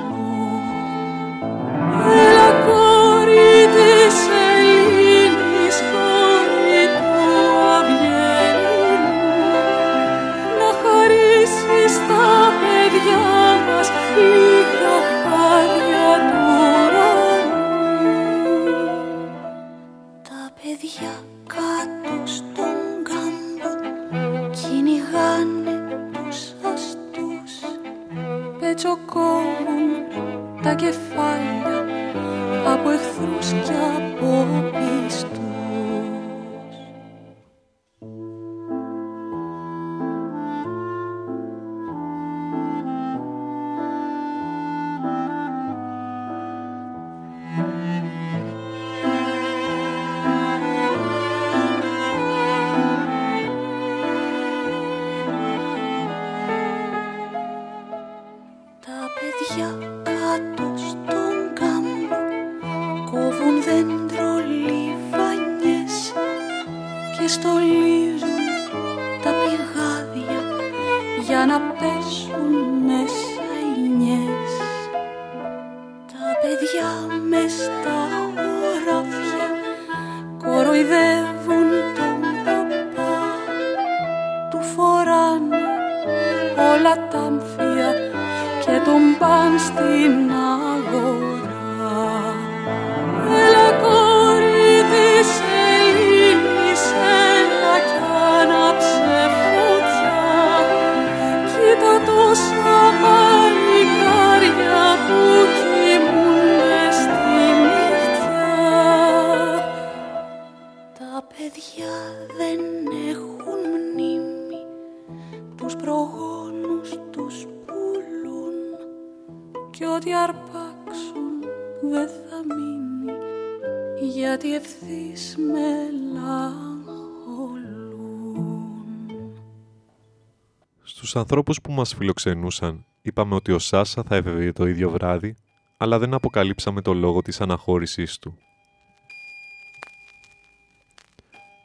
Ανθρώπους που μας φιλοξενούσαν είπαμε ότι ο Σάσα θα έφευγε το ίδιο βράδυ, αλλά δεν αποκαλύψαμε το λόγο της αναχώρησής του.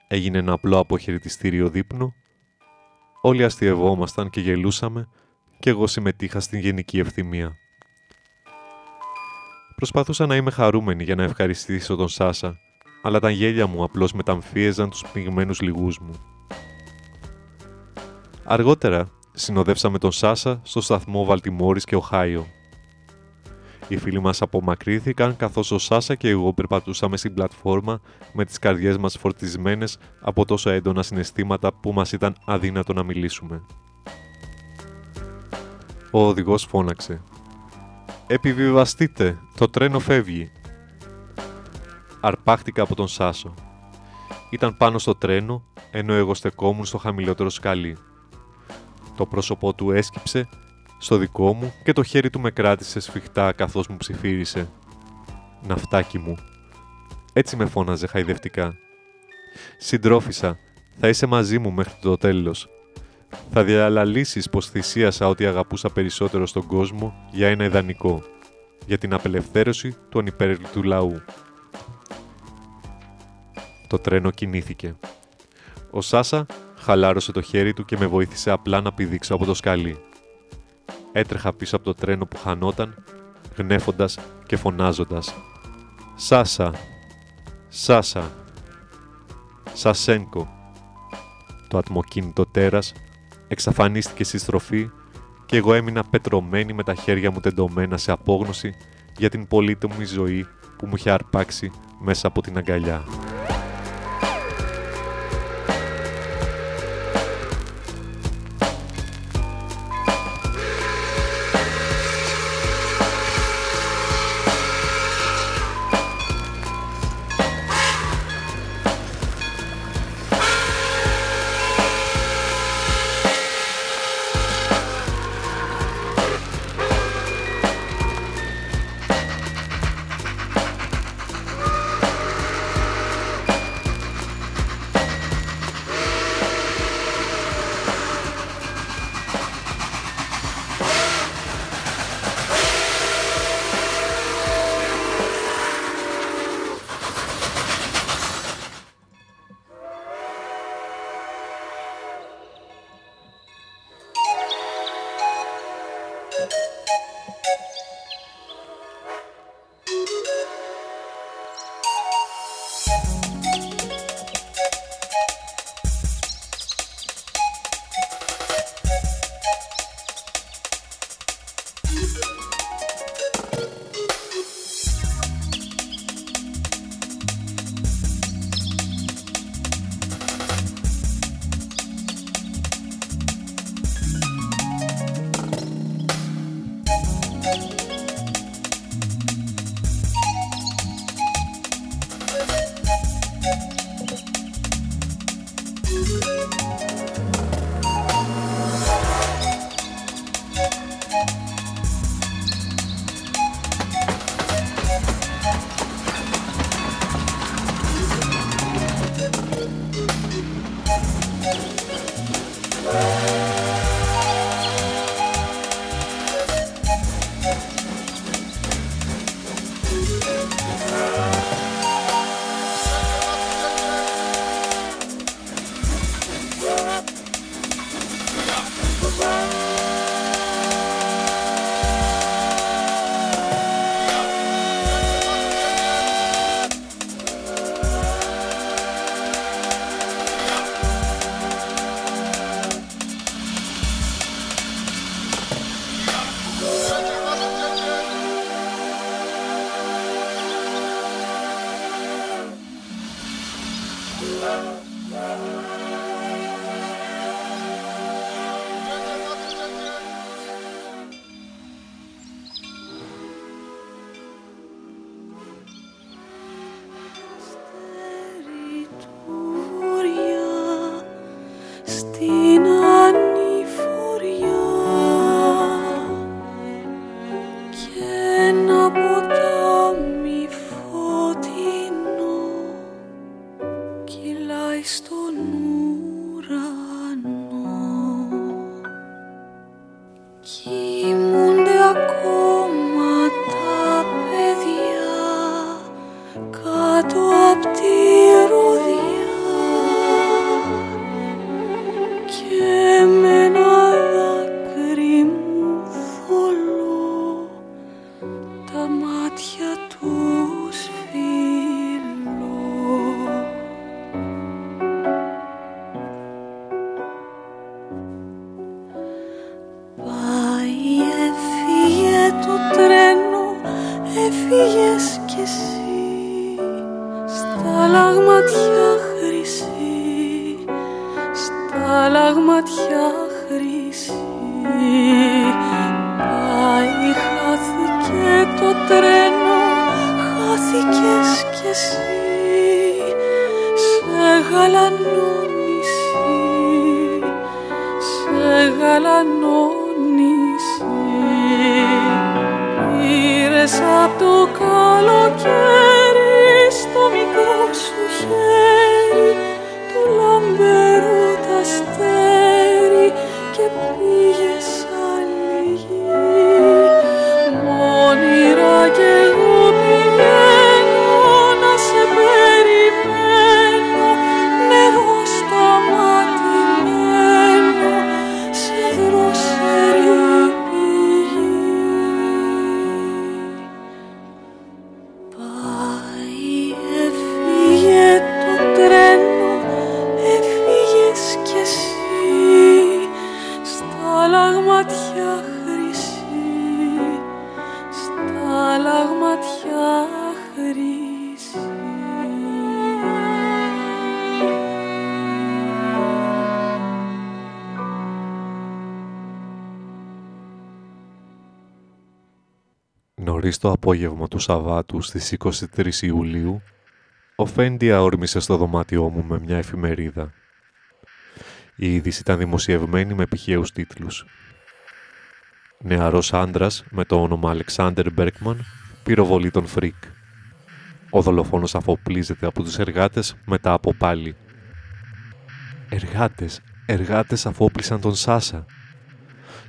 Έγινε ένα απλό αποχαιρετιστήριο δείπνο, όλοι αστειευόμασταν και γελούσαμε και εγώ συμμετείχα στην γενική ευθυμία. Προσπαθούσα να είμαι χαρούμενη για να ευχαριστήσω τον Σάσα, αλλά τα γέλια μου απλώς μεταμφίεζαν τους πνιγμένους λιγούς μου. Αργότερα, συνοδεύσαμε τον Σάσα στο σταθμό Βαλτιμόρης και Οχάιο. Οι φίλοι μας απομακρύθηκαν καθώς ο Σάσα και εγώ περπατούσαμε στην πλατφόρμα με τις καρδιές μας φορτισμένες από τόσο έντονα συναισθήματα που μας ήταν αδύνατο να μιλήσουμε. Ο οδηγός φώναξε. «Επιβιβαστείτε, το τρένο φεύγει». Αρπάχτηκα από τον Σάσο. Ήταν πάνω στο τρένο, ενώ εγώ στεκόμουν στο χαμηλότερο σκαλί. Το πρόσωπό του έσκυψε στο δικό μου και το χέρι του με κράτησε σφιχτά καθώς μου ψιθύρισε. «Ναυτάκι μου». Έτσι με φώναζε χαϊδευτικά. «Συντρόφισσα, θα είσαι μαζί μου μέχρι το τέλος. Θα διαλαλήσεις πως θυσίασα ό,τι αγαπούσα περισσότερο στον κόσμο για ένα ιδανικό, για την απελευθέρωση του ανυπέρβλητου λαού». Το τρένο κινήθηκε. Ο Σάσα χαλάρωσε το χέρι του και με βοήθησε απλά να πηδήξω από το σκαλί. Έτρεχα πίσω από το τρένο που χανόταν, γνέφοντας και φωνάζοντας «Σάσα! Σάσα! Σασένκο!» Το ατμοκίνητο τέρας εξαφανίστηκε στη στροφή και εγώ έμεινα πετρωμένη με τα χέρια μου τεντωμένα σε απόγνωση για την πολύτιμη ζωή που μου είχε αρπάξει μέσα από την αγκαλιά. estoy. Το απόγευμα του Σαββάτου στις 23 Ιουλίου, ο Φέντια όρμησε στο δωμάτιό μου με μια εφημερίδα. Η είδηση ήταν δημοσιευμένη με πηχαίους τίτλους. Νεαρός άντρας με το όνομα Αλεξάνδερ Μπέρκμαν πυροβολεί τον Φρικ. Ο δολοφόνος αφοπλίζεται από τους εργάτες μετά από πάλη. Εργάτες, εργάτες αφόπλισαν τον Σάσα.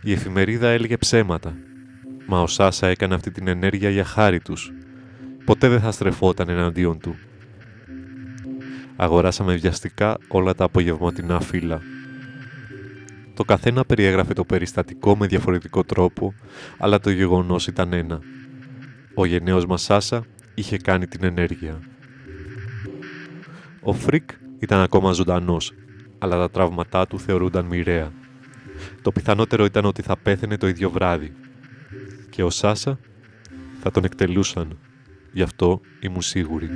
Η εφημερίδα έλεγε ψέματα Μα ο Σάσα έκανε αυτή την ενέργεια για χάρη τους. Ποτέ δεν θα στρεφόταν εναντίον του. Αγοράσαμε βιαστικά όλα τα απογευματινά φύλλα. Το καθένα περιέγραφε το περιστατικό με διαφορετικό τρόπο, αλλά το γεγονός ήταν ένα. Ο γενναίος μας Σάσα είχε κάνει την ενέργεια. Ο Φρικ ήταν ακόμα ζωντανός, αλλά τα τραύματά του θεωρούνταν μοιραία. Το πιθανότερο ήταν ότι θα πέθαινε το ίδιο βράδυ, και ο Σάσα θα τον εκτελούσαν. Γι' αυτό ήμουν σίγουρη.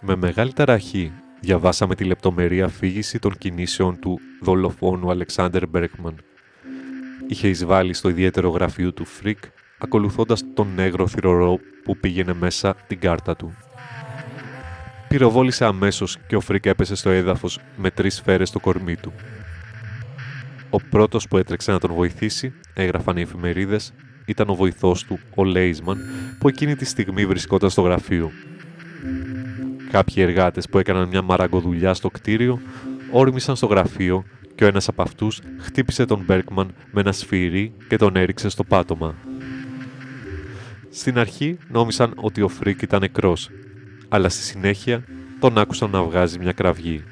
Με μεγάλη ταραχή διαβάσαμε τη λεπτομερή αφήγηση των κινήσεων του δολοφόνου Αλεξάνδερ Μπέρκμαν. Είχε εισβάλει στο ιδιαίτερο γραφείο του Φρικ ακολουθώντας τον νέγρο θυρωρό που πήγαινε μέσα την κάρτα του. Πυροβόλησε αμέσως και ο Φρικ έπεσε στο έδαφος με τρεις σφαίρες στο κορμί του. Ο πρώτος που έτρεξε να τον βοηθήσει, έγραφαν οι εφημερίδες, ήταν ο βοηθός του, ο Λέισμαν, που εκείνη τη στιγμή βρισκόταν στο γραφείο. Κάποιοι εργάτες που έκαναν μια μαραγκοδουλειά στο κτίριο, όρμησαν στο γραφείο και ο ένας από αυτούς χτύπησε τον Μπέρκμαν με ένα σφυρί και τον έριξε στο πάτωμα. Στην αρχή νόμισαν ότι ο Φρίκ ήταν νεκρός, αλλά στη συνέχεια τον άκουσαν να βγάζει μια κραυγή.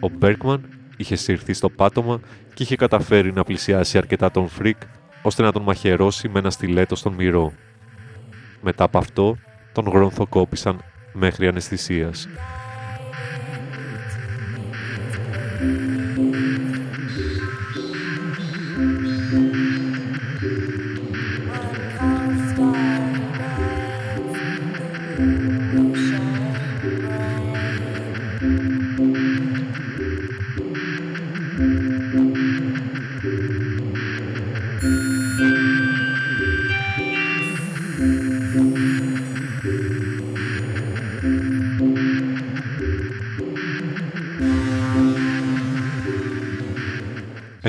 Ο Μπέρκμαν είχε συρθεί στο πάτωμα και είχε καταφέρει να πλησιάσει αρκετά τον Φρίκ ώστε να τον μαχαιρώσει με ένα στιλέτο στον μυρό. Μετά από αυτό, τον γρονθοκόπησαν μέχρι αναισθησίας.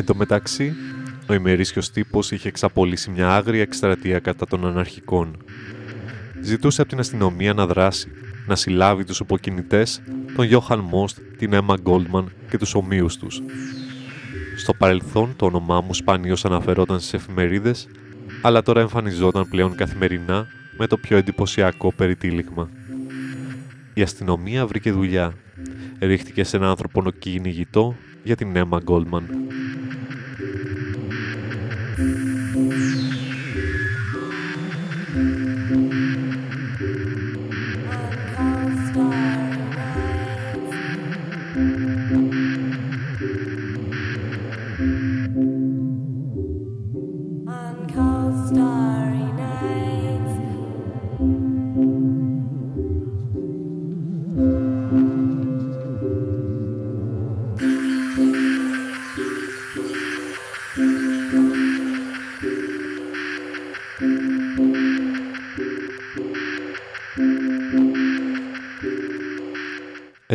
Εν τω μεταξύ, ο ημερήσιος τύπος είχε εξαπολύσει μια άγρια εκστρατεία κατά των αναρχικών. Ζητούσε από την αστυνομία να δράσει, να συλλάβει τους υποκινητές, τον Γιώχαν Μόστ, την Έμα Γκόλμαν και τους ομοίους τους. Στο παρελθόν το όνομά μου σπανίως αναφερόταν στις εφημερίδες, αλλά τώρα εμφανιζόταν πλέον καθημερινά με το πιο εντυπωσιακό περιτύλιγμα. Η αστυνομία βρήκε δουλειά. Ρίχτηκε σε ένα άνθρωπο κυνηγητό για την Έμα Γκόλμαν. Εν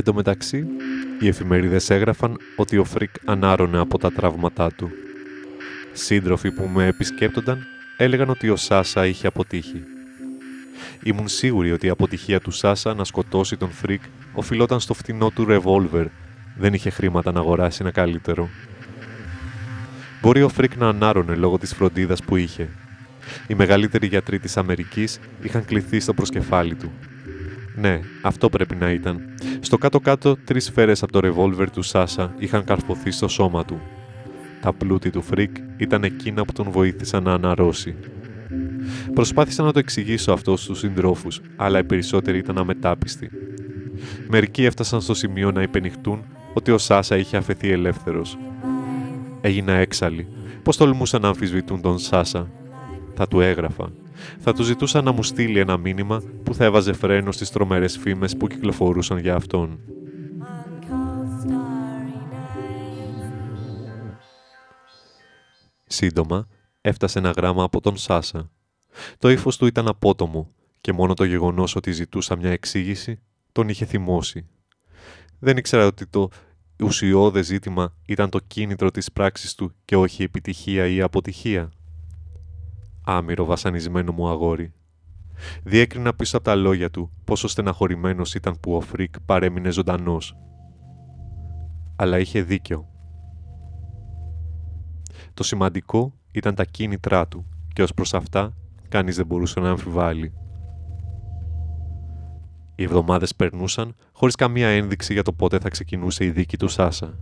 τω μεταξύ, οι εφημερίδες έγραφαν ότι ο Φρικ ανάρρωνε από τα τραύματά του. Σύντροφοι που με επισκέπτονταν έλεγαν ότι ο Σάσα είχε αποτύχει. Ήμουν σίγουρη ότι η αποτυχία του Σάσα να σκοτώσει τον Φρικ οφειλόταν στο φτηνό του ρεβόλβερ. Δεν είχε χρήματα να αγοράσει ένα καλύτερο. Μπορεί ο Φρικ να ανάρρωνε λόγω της φροντίδας που είχε. Οι μεγαλύτεροι γιατροί της Αμερικής είχαν κληθεί στο προσκεφάλι του ναι, αυτό πρέπει να ήταν. Στο κάτω-κάτω, τρεις σφαίρες από το ρεβόλβερ του Σάσα είχαν καρφωθεί στο σώμα του. Τα πλούτη του Φρικ ήταν εκείνα που τον βοήθησαν να αναρρώσει. Προσπάθησα να το εξηγήσω αυτό στους συντρόφους, αλλά οι περισσότεροι ήταν αμετάπιστοι. Μερικοί έφτασαν στο σημείο να υπενηχτούν ότι ο Σάσα είχε αφαιθεί ελεύθερος. Έγινα έξαλλη. Πώς τολμούσαν να αμφισβητούν τον Σάσα. Θα του έγραφα θα του ζητούσα να μου στείλει ένα μήνυμα που θα έβαζε φρένο στις τρομερές φήμες που κυκλοφορούσαν για αυτόν. Σύντομα, έφτασε ένα γράμμα από τον Σάσα. Το ύφος του ήταν απότομο και μόνο το γεγονός ότι ζητούσα μια εξήγηση τον είχε θυμώσει. Δεν ήξερα ότι το ουσιώδες ζήτημα ήταν το κίνητρο της πράξης του και όχι η επιτυχία ή η αποτυχία άμυρο βασανισμένο μου αγόρι. Διέκρινα πίσω από τα λόγια του πόσο στεναχωρημένος ήταν που ο Φρικ παρέμεινε ζωντανός. Αλλά είχε δίκιο. Το σημαντικό ήταν τα κίνητρά του και ως προς αυτά κανείς δεν μπορούσε να αμφιβάλλει. Οι εβδομάδες περνούσαν χωρίς καμία ένδειξη για το πότε θα ξεκινούσε η δίκη του Σάσα.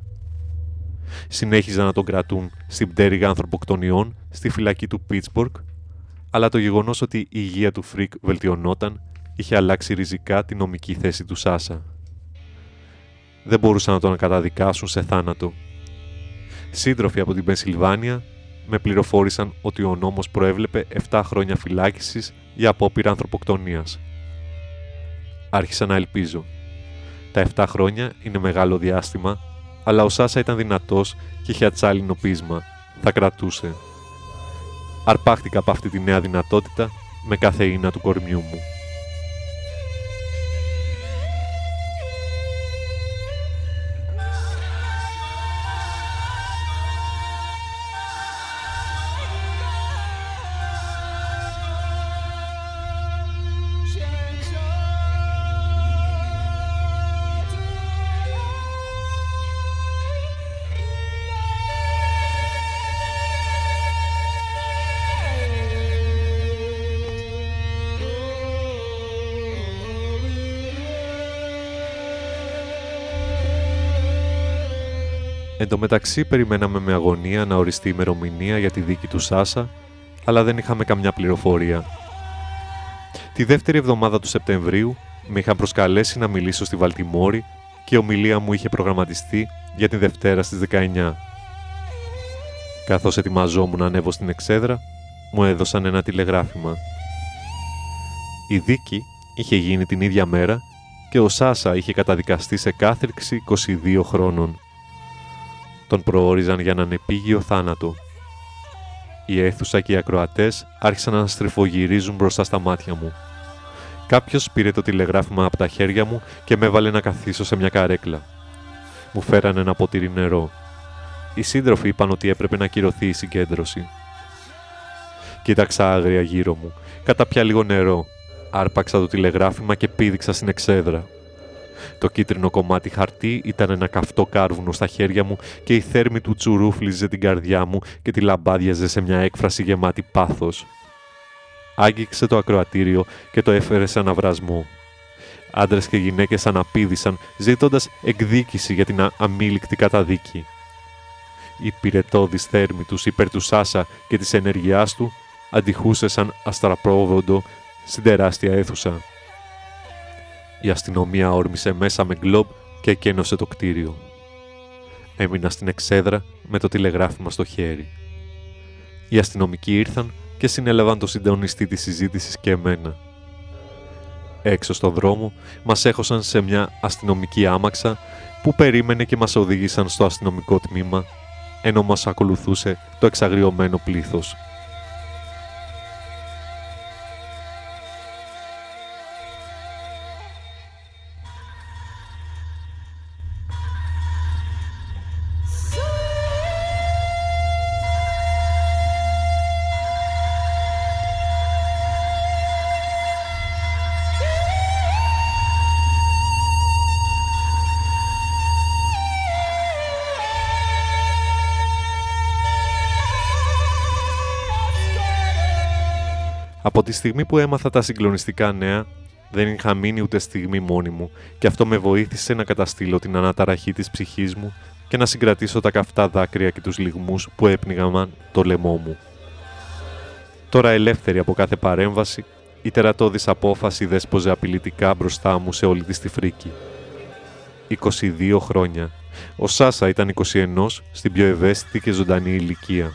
Συνέχιζαν να τον κρατούν στην πτέρυγα ανθρωποκτονιών στη φυλακή του Πίτσμπορκ αλλά το γεγονός ότι η υγεία του Φρικ βελτιωνόταν είχε αλλάξει ριζικά τη νομική θέση του Σάσα. Δεν μπορούσαν να τον καταδικάσουν σε θάνατο. Σύντροφοι από την Πενσιλβάνια με πληροφόρησαν ότι ο νόμος προέβλεπε 7 χρόνια φυλάκισης για απόπειρα ανθρωποκτονίας. Άρχισα να ελπίζω. Τα 7 χρόνια είναι μεγάλο διάστημα, αλλά ο Σάσα ήταν δυνατός και είχε ατσάλινο πείσμα. Θα κρατούσε αρπάχτηκα από αυτή τη νέα δυνατότητα με κάθε ίνα του κορμιού μου. Εν τω μεταξύ περιμέναμε με αγωνία να οριστεί η ημερομηνία για τη δίκη του Σάσα, αλλά δεν είχαμε καμιά πληροφορία. Τη δεύτερη εβδομάδα του Σεπτεμβρίου με είχαν προσκαλέσει να μιλήσω στη Βαλτιμόρη και η ομιλία μου είχε προγραμματιστεί για τη Δευτέρα στις 19. Καθώς ετοιμαζόμουν να ανέβω στην εξέδρα, μου έδωσαν ένα τηλεγράφημα. Η δίκη είχε γίνει την ίδια μέρα και ο Σάσα είχε καταδικαστεί σε κάθριξη 22 χρόνων. Τον προόριζαν για έναν επίγειο θάνατο. Η αίθουσα και οι ακροατές άρχισαν να στριφογυρίζουν μπροστά στα μάτια μου. Κάποιος πήρε το τηλεγράφημα από τα χέρια μου και με έβαλε να καθίσω σε μια καρέκλα. Μου φέρανε ένα ποτήρι νερό. Οι σύντροφοι είπαν ότι έπρεπε να κυρωθεί η συγκέντρωση. Κοίταξα άγρια γύρω μου. Καταπιά λίγο νερό. Άρπαξα το τηλεγράφημα και πήδηξα στην εξέδρα. Το κίτρινο κομμάτι χαρτί ήταν ένα καυτό κάρβουνο στα χέρια μου και η θέρμη του τσουρούφλιζε την καρδιά μου και τη λαμπάδιαζε σε μια έκφραση γεμάτη πάθος. Άγγιξε το ακροατήριο και το έφερε σε αναβρασμό. Άντρες και γυναίκες αναπήδησαν, ζητώντας εκδίκηση για την αμήλικτη καταδίκη. Η πυρετόδης θέρμη τους υπέρ του Σάσα και της ενεργειάς του αντιχούσε σαν αστραπρόβοντο στην τεράστια αίθουσα. Η αστυνομία όρμησε μέσα με γκλόμπ και εκένωσε το κτίριο. Έμεινα στην εξέδρα με το τηλεγράφημα στο χέρι. Οι αστυνομικοί ήρθαν και συνέλαβαν το συντονιστή της συζήτησης και εμένα. Έξω στον δρόμο μας έχωσαν σε μια αστυνομική άμαξα που περίμενε και μας οδήγησαν στο αστυνομικό τμήμα ενώ μας ακολουθούσε το εξαγριωμένο πλήθος. Από τη στιγμή που έμαθα τα συγκλονιστικά νέα, δεν είχα μείνει ούτε στιγμή μόνη μου και αυτό με βοήθησε να καταστήλω την αναταραχή της ψυχής μου και να συγκρατήσω τα καυτά δάκρυα και τους λιγμούς που έπνιγαν το λαιμό μου. Τώρα ελεύθερη από κάθε παρέμβαση, η τερατώδης απόφαση δέσποζε απειλητικά μπροστά μου σε όλη της τη φρίκη. 22 χρόνια. Ο Σάσα ήταν 21 στην πιο ευαίσθητη και ζωντανή ηλικία.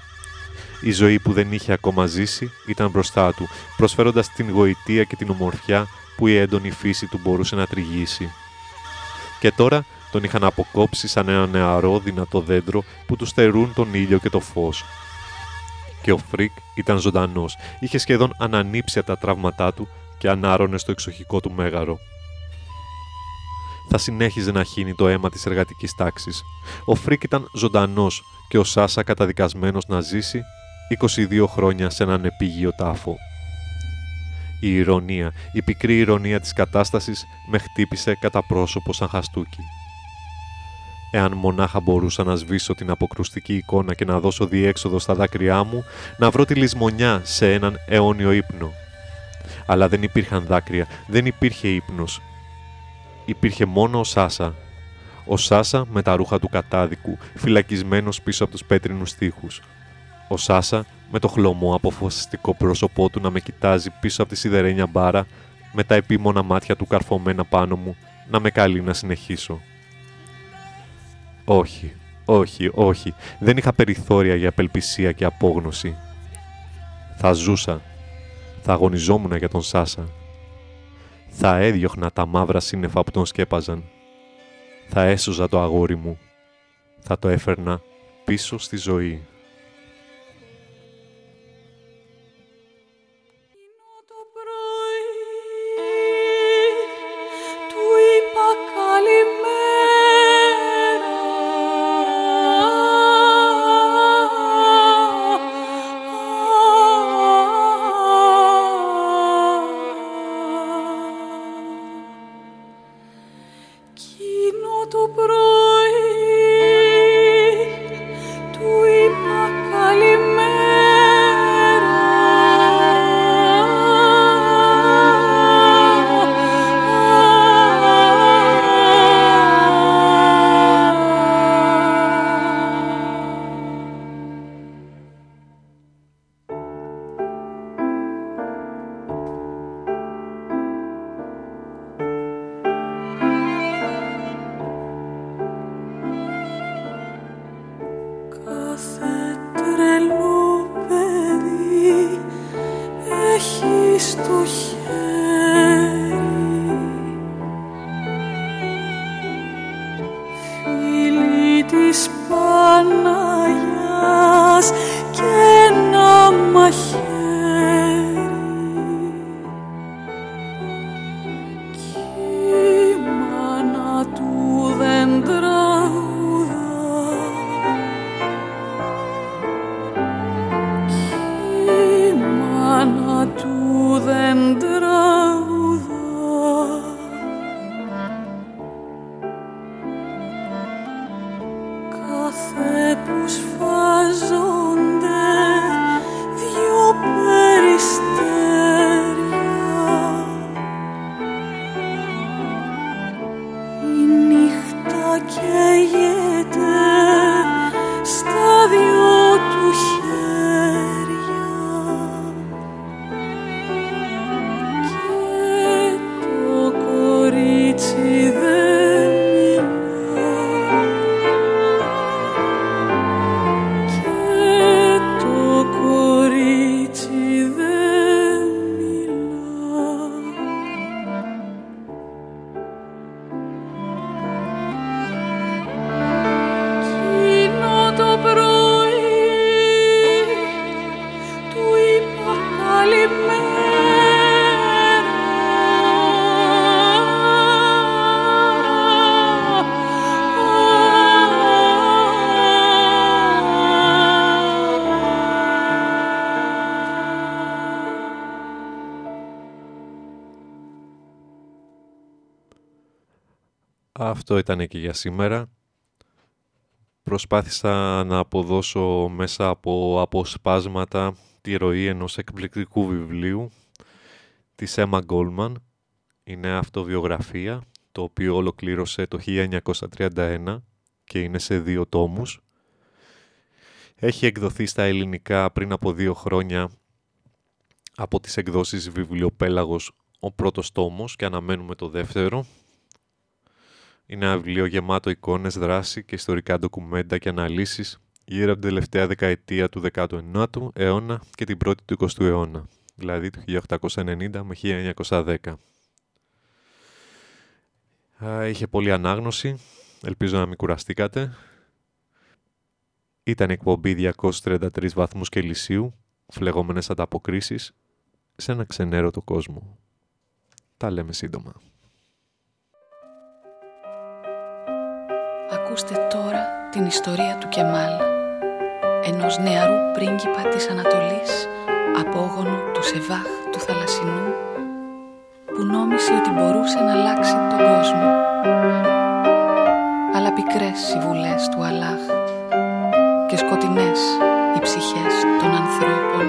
Η ζωή που δεν είχε ακόμα ζήσει ήταν μπροστά του, προσφέροντας την γοητεία και την ομορφιά που η έντονη φύση του μπορούσε να τριγύσει. Και τώρα τον είχαν αποκόψει σαν ένα νεαρό δυνατό δέντρο που τους στερούν τον ήλιο και το φως. Και ο Φρικ ήταν ζωντανός, είχε σχεδόν ανανύψει τα τραύματά του και ανάρωνε στο εξοχικό του μέγαρο. Θα συνέχιζε να χύνει το αίμα της εργατικής τάξης. Ο Φρικ ήταν ζωντανός και ο Σάσα καταδικασμένος να ζήσει 22 χρόνια σε έναν επίγειο τάφο. Η ειρωνεία, η πικρή ειρωνεία της κατάστασης με χτύπησε κατά πρόσωπο σαν χαστούκι. Εάν μονάχα μπορούσα να σβήσω την αποκρουστική εικόνα και να δώσω διέξοδο στα δάκρυά μου, να βρω τη λησμονιά σε έναν αιώνιο ύπνο. Αλλά δεν υπήρχαν δάκρυα, δεν υπήρχε ύπνος. Υπήρχε μόνο ο Σάσα. Ο Σάσα με τα ρούχα του κατάδικου, φυλακισμένος πίσω από τους πέτρινους τοίχους, ο Σάσα με το χλωμό αποφασιστικό πρόσωπό του να με κοιτάζει πίσω από τη σιδερένια μπάρα με τα επίμονα μάτια του καρφωμένα πάνω μου να με καλεί να συνεχίσω. Όχι, όχι, όχι. Δεν είχα περιθώρια για απελπισία και απόγνωση. Θα ζούσα. Θα αγωνιζόμουν για τον Σάσα. Θα έδιωχνα τα μαύρα σύννεφα που τον σκέπαζαν. Θα έσωζα το αγόρι μου. Θα το έφερνα πίσω στη ζωή. Αυτό ήταν και για σήμερα. Προσπάθησα να αποδώσω μέσα από αποσπάσματα τη ροή ενός εκπληκτικού βιβλίου της Emma Goldman. Είναι αυτοβιογραφία, το οποίο ολοκλήρωσε το 1931 και είναι σε δύο τόμους. Έχει εκδοθεί στα ελληνικά πριν από δύο χρόνια από τις εκδόσεις βιβλιοπέλαγος ο πρώτος τόμος και αναμένουμε το δεύτερο. Είναι ένα βιβλίο γεμάτο εικόνες, δράση και ιστορικά ντοκουμέντα και αναλύσεις γύρω από την τελευταία δεκαετία του 19ου αιώνα και την πρώτη του 20ου αιώνα, δηλαδή του 1890 με 1910. Είχε πολλή ανάγνωση, ελπίζω να μην κουραστήκατε. Ήταν εκπομπή 233 βαθμούς Κελσίου, φλεγόμενες ανταποκρίσεις, σε ένα ξενέρωτο κόσμο. Τα λέμε σύντομα. Ακούστε τώρα την ιστορία του Κεμάλ, ενός νεαρού πρίγκιπα της Ανατολής, απόγονο του Σεβάχ του Θαλασσινού, που νόμισε ότι μπορούσε να αλλάξει τον κόσμο. Αλλά πικρές συμβουλές του Αλάχ και σκοτεινές οι ψυχές των ανθρώπων